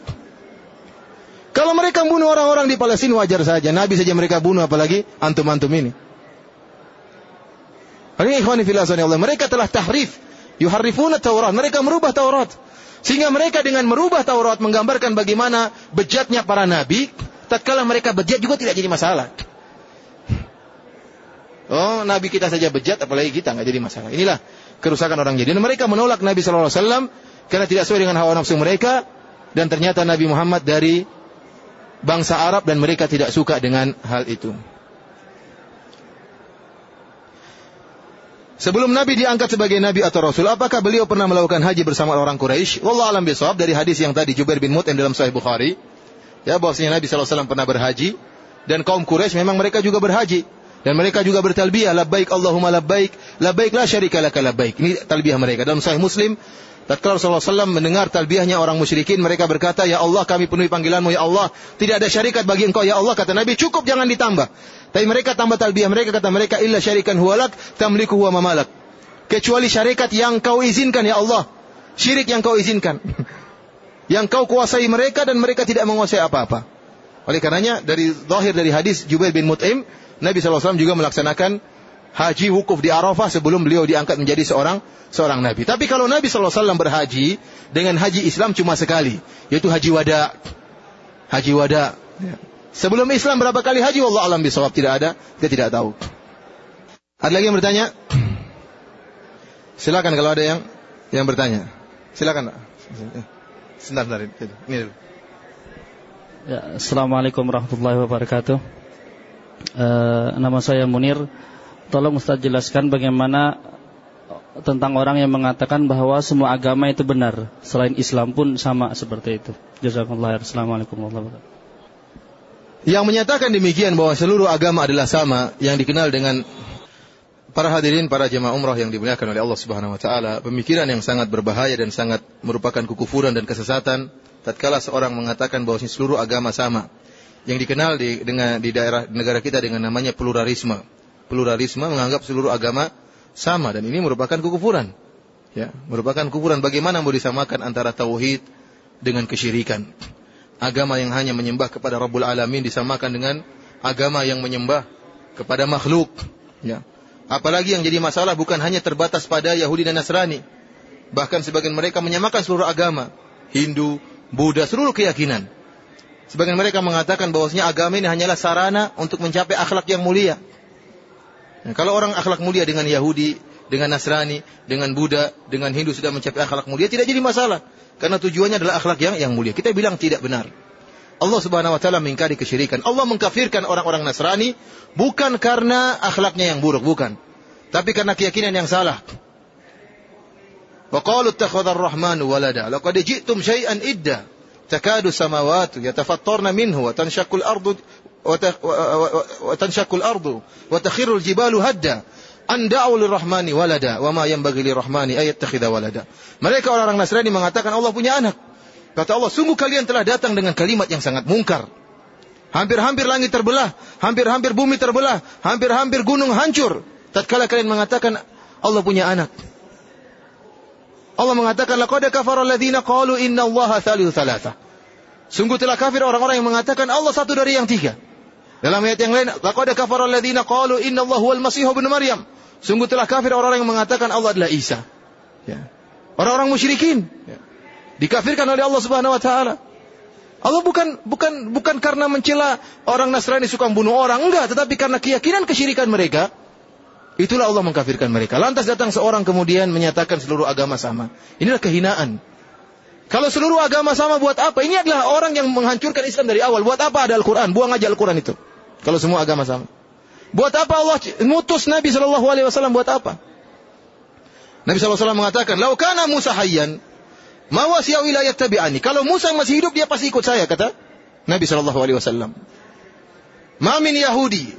Kalau mereka membunuh orang-orang di Palestina wajar saja. Nabi saja mereka bunuh apalagi antum-antum ini. Ini ikhwani Allah. Mereka telah tahrif. Yuharrifuna Taurat. Mereka merubah Taurat. Sehingga mereka dengan merubah Taurat menggambarkan bagaimana bejatnya para nabi, tatkala mereka bejat juga tidak jadi masalah. Oh, nabi kita saja bejat, apalagi kita nggak jadi masalah. Inilah kerusakan orang jadi. Dan mereka menolak Nabi Shallallahu Alaihi Wasallam karena tidak sesuai dengan hawa nafsu mereka. Dan ternyata Nabi Muhammad dari bangsa Arab dan mereka tidak suka dengan hal itu. Sebelum Nabi diangkat sebagai Nabi atau Rasul, apakah beliau pernah melakukan haji bersama orang Quraisy? Wallah alam bisawab dari hadis yang tadi Jubair bin Mut'im dalam Sahih Bukhari. Ya, bahwasanya Nabi SAW pernah berhaji. Dan kaum Quraisy memang mereka juga berhaji. Dan mereka juga bertalbiyah, labbaik Allahumma labbaik, labbaik la syarika laka labbaik. Ini talbiyah mereka. Dalam Sahih Muslim, tatkala Rasulullah SAW mendengar talbiyahnya orang musyrikin, mereka berkata, Ya Allah kami penuhi panggilanmu, Ya Allah. Tidak ada syarikat bagi engkau, Ya Allah. Kata Nabi, cukup jangan ditambah. Tapi mereka tambah talbiyah mereka kata mereka illa syarikan huwalak tamliku huwa mamalak. Kecuali syarikat yang kau izinkan ya Allah. Syirik yang kau izinkan. yang kau kuasai mereka dan mereka tidak menguasai apa-apa. Oleh karenanya dari zahir dari hadis Jubair bin Mut'im, Nabi SAW juga melaksanakan haji wukuf di Arafah sebelum beliau diangkat menjadi seorang seorang nabi. Tapi kalau Nabi SAW berhaji dengan haji Islam cuma sekali, yaitu haji wada. Haji wada. Ya. Sebelum Islam berapa kali haji? Allah alam bisawab tidak ada, kita tidak tahu. Ada lagi yang bertanya? Silakan kalau ada yang yang bertanya. Silakan. Sebentar, sebentar. Ini dulu. Ya, Assalamualaikum warahmatullahi wabarakatuh. Uh, nama saya Munir. Tolong Ustaz jelaskan bagaimana tentang orang yang mengatakan bahwa semua agama itu benar, selain Islam pun sama seperti itu. Jazakallah. Assalamualaikum warahmatullahi wabarakatuh. Yang menyatakan demikian bahwa seluruh agama adalah sama yang dikenal dengan para hadirin para jemaah umrah yang dimuliakan oleh Allah Subhanahu wa taala, pemikiran yang sangat berbahaya dan sangat merupakan kekufuran dan kesesatan tatkala seorang mengatakan bahwa seluruh agama sama. Yang dikenal di dengan di daerah negara kita dengan namanya pluralisme. Pluralisme menganggap seluruh agama sama dan ini merupakan kekufuran. Ya, merupakan kekufuran bagaimana mau disamakan antara tauhid dengan kesyirikan agama yang hanya menyembah kepada Rabbul Alamin disamakan dengan agama yang menyembah kepada makhluk. Ya. Apalagi yang jadi masalah bukan hanya terbatas pada Yahudi dan Nasrani. Bahkan sebagian mereka menyamakan seluruh agama. Hindu, Buddha, seluruh keyakinan. Sebagian mereka mengatakan bahwasanya agama ini hanyalah sarana untuk mencapai akhlak yang mulia. Nah, kalau orang akhlak mulia dengan Yahudi, dengan Nasrani, dengan Buddha, dengan Hindu sudah mencapai akhlak mulia tidak jadi masalah. Karena tujuannya adalah akhlak yang yang mulia. Kita bilang tidak benar. Allah Subhanahu wa taala mengingkari kesyirikan. Allah mengkafirkan orang-orang Nasrani bukan karena akhlaknya yang buruk, bukan. Tapi karena keyakinan yang salah. Wa qalu ittakhadha ar-rahmanu walada. Laqad ji'tum syai'an idda. Takadu samawati yatafattarna minhu wa takhiru al-jibalu hadda. An da'u lirrahmani walada wa ma yanbaghi lirrahmani ay yattakhidha walada. Mereka orang-orang Nasrani mengatakan Allah punya anak. Kata Allah, sungguh kalian telah datang dengan kalimat yang sangat mungkar. Hampir-hampir langit terbelah, hampir-hampir bumi terbelah, hampir-hampir gunung hancur. Tatkala kalian mengatakan Allah punya anak. Allah mengatakan laqad kafara alladziina qalu inna Allaha thalithu thalatha. Sungguh telah kafir orang-orang yang mengatakan Allah satu dari yang tiga. Dalam ayat yang lain, laqad kafara alladziina qalu inna Allaha huwal masih ibnu Maryam. Sungguh telah kafir orang-orang yang mengatakan Allah adalah Isa. Ya. Orang-orang musyrikin. Ya. Dikafirkan oleh Allah Subhanahu wa taala. Allah bukan bukan bukan karena mencela orang Nasrani suka membunuh orang, enggak, tetapi karena keyakinan kesyirikan mereka. Itulah Allah mengkafirkan mereka. Lantas datang seorang kemudian menyatakan seluruh agama sama. Inilah kehinaan. Kalau seluruh agama sama buat apa? Ini adalah orang yang menghancurkan Islam dari awal. Buat apa ada Al-Quran? Buang aja Al-Quran itu. Kalau semua agama sama. Buat apa Allah mutus Nabi Shallallahu Alaihi Wasallam? Buat apa? Nabi SAW mengatakan, Laukana Musa hayyan, Mawas ya wilayah tabi'ani. Kalau Musa masih hidup dia pasti ikut saya kata Nabi sallallahu alaihi wasallam. Ma min Yahudi.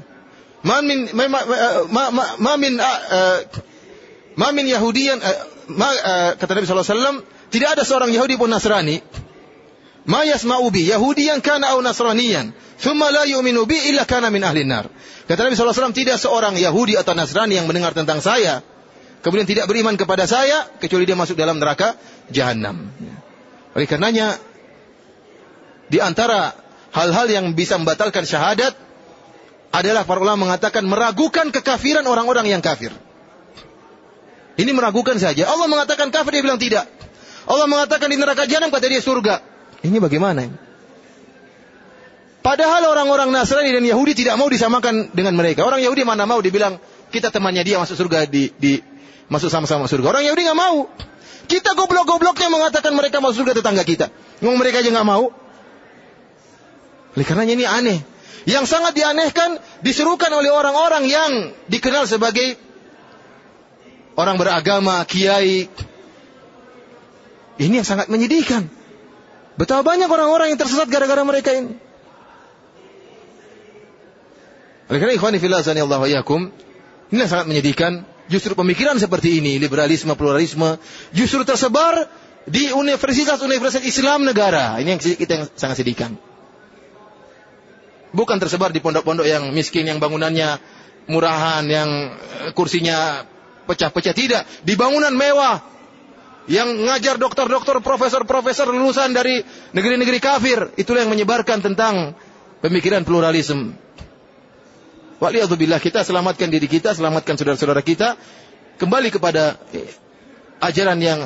Ma min ma, ma, ma, ma, ma min uh, ma min Yahudiyan uh, ma, uh, kata Nabi sallallahu alaihi wasallam tidak ada seorang Yahudi pun Nasrani ma yasma'u bi Yahudiyan kana au Nasraniyan thumma la yu'minu bi illa kana min ahli nar. Kata Nabi wasallam tidak seorang Yahudi atau Nasrani yang mendengar tentang saya kemudian tidak beriman kepada saya kecuali dia masuk dalam neraka jahanam. Oleh karenanya di antara hal-hal yang bisa membatalkan syahadat adalah para ulama mengatakan meragukan kekafiran orang-orang yang kafir. Ini meragukan saja. Allah mengatakan kafir dia bilang tidak. Allah mengatakan di neraka jahanam kata dia surga. Ini bagaimana? Padahal orang-orang Nasrani dan Yahudi tidak mau disamakan dengan mereka. Orang Yahudi mana mau dibilang kita temannya dia masuk surga di, di masuk sama-sama surga. Orang Yahudi nggak mau. Kita goblok-gobloknya mengatakan mereka masuk surga tetangga kita. Ngomong mereka aja nggak mau. Oleh karenanya ini aneh. Yang sangat dianehkan diserukan oleh orang-orang yang dikenal sebagai orang beragama, kiai. Ini yang sangat menyedihkan. Betapa banyak orang-orang yang tersesat gara-gara mereka ini. Oleh karena ikhwani fillah Allah yakum, ini yang sangat menyedihkan Justru pemikiran seperti ini, liberalisme, pluralisme, justru tersebar di universitas-universitas Islam negara. Ini yang kita yang sangat sedihkan. Bukan tersebar di pondok-pondok yang miskin, yang bangunannya murahan, yang eh, kursinya pecah-pecah. Tidak. Di bangunan mewah. Yang ngajar dokter-dokter, profesor-profesor lulusan dari negeri-negeri kafir. Itulah yang menyebarkan tentang pemikiran pluralisme. Waliyadzubillah kita selamatkan diri kita, selamatkan saudara-saudara kita kembali kepada ajaran yang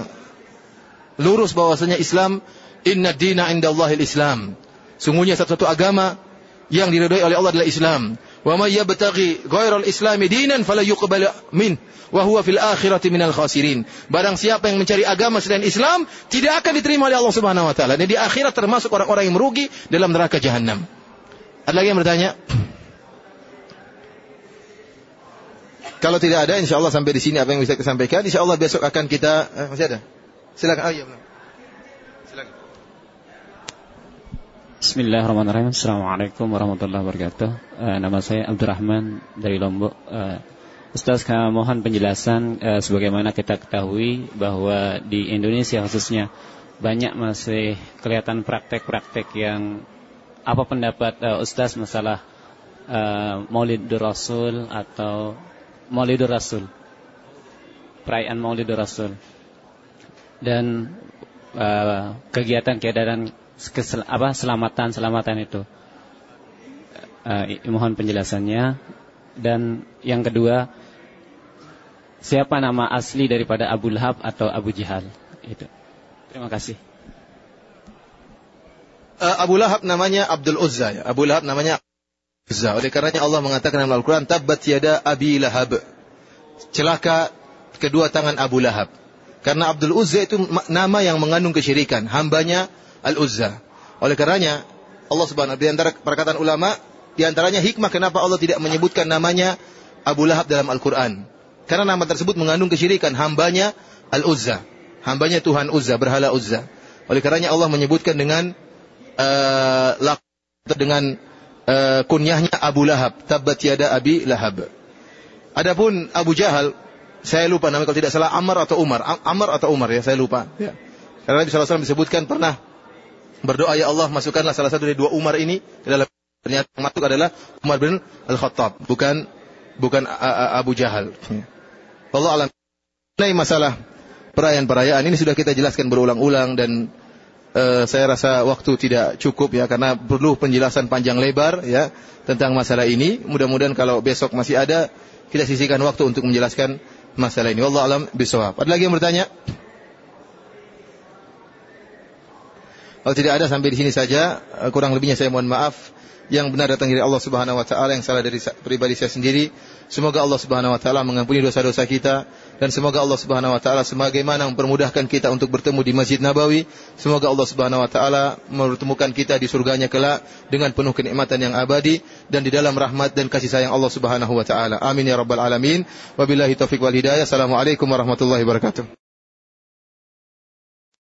lurus bahwasanya Islam inna dina indallahil Islam. Sungguhnya satu-satu agama yang diridhoi oleh Allah adalah Islam. Wa may yabtaghi ghairal islami dinan fala yuqbal min wa huwa fil akhirati minal khasirin. Barang siapa yang mencari agama selain Islam tidak akan diterima oleh Allah Subhanahu wa taala. Dan di akhirat termasuk orang-orang yang merugi dalam neraka jahanam. Ada lagi yang bertanya? Kalau tidak ada, insya Allah sampai di sini apa yang bisa kita sampaikan. Insya Allah besok akan kita eh, masih ada. Silakan. Oh, iya, Bismillahirrahmanirrahim. Assalamualaikum warahmatullahi wabarakatuh. Uh, nama saya Abdurrahman dari Lombok. Uh, Ustaz, kami mohon penjelasan uh, sebagaimana kita ketahui bahwa di Indonesia khususnya banyak masih kelihatan praktek-praktek yang apa pendapat uh, Ustaz masalah uh, Maulid Rasul atau Maulidur Rasul. Perayaan Maulidur Rasul. Dan uh, kegiatan-kegiatan kesel, apa selamatan-selamatan itu. Uh, mohon penjelasannya. Dan yang kedua, siapa nama asli daripada Abu Lahab atau Abu Jihal? Itu. Terima kasih. Uh, Abu Lahab namanya Abdul Uzza ya. Abu Lahab namanya Uzza. Oleh karenanya Allah mengatakan dalam Al-Quran, Tabbat yada Abi Lahab. Celaka kedua tangan Abu Lahab. Karena Abdul Uzza itu nama yang mengandung kesyirikan, hambanya Al-Uzza. Oleh karenanya Allah Subhanahu di antara perkataan ulama, di antaranya hikmah kenapa Allah tidak menyebutkan namanya Abu Lahab dalam Al-Qur'an. Karena nama tersebut mengandung kesyirikan, hambanya Al-Uzza. Hambanya Tuhan Uzza, berhala Uzza. Oleh karenanya Allah menyebutkan dengan uh, dengan uh, kunyahnya Abu Lahab, tabbat yada Abi Lahab. Adapun Abu Jahal, saya lupa namanya kalau tidak salah Amr atau Umar. Amr atau Umar ya, saya lupa. Ya. Karena Nabi SAW disebutkan pernah berdoa ya Allah masukkanlah salah satu dari dua Umar ini ke dalam ternyata yang masuk adalah Umar bin Al-Khattab, bukan bukan Abu Jahal. Allah alam. Ini masalah perayaan-perayaan ini sudah kita jelaskan berulang-ulang dan uh, saya rasa waktu tidak cukup ya karena perlu penjelasan panjang lebar ya tentang masalah ini. Mudah-mudahan kalau besok masih ada kita sisihkan waktu untuk menjelaskan masalah ini. Allah alam bisawab. Ada lagi yang bertanya? Kalau tidak ada sampai di sini saja, eh, kurang lebihnya saya mohon maaf. Yang benar datang dari Allah Subhanahu wa taala, yang salah dari pribadi saya sendiri. Semoga Allah Subhanahu wa taala mengampuni dosa-dosa kita dan semoga Allah Subhanahu wa taala sebagaimana mempermudahkan kita untuk bertemu di Masjid Nabawi, semoga Allah Subhanahu wa taala mempertemukan kita di surganya kelak dengan penuh kenikmatan yang abadi dan di dalam rahmat dan kasih sayang Allah Subhanahu wa taala. Amin ya rabbal alamin. Wabillahi taufik wal hidayah. Assalamualaikum warahmatullahi wabarakatuh.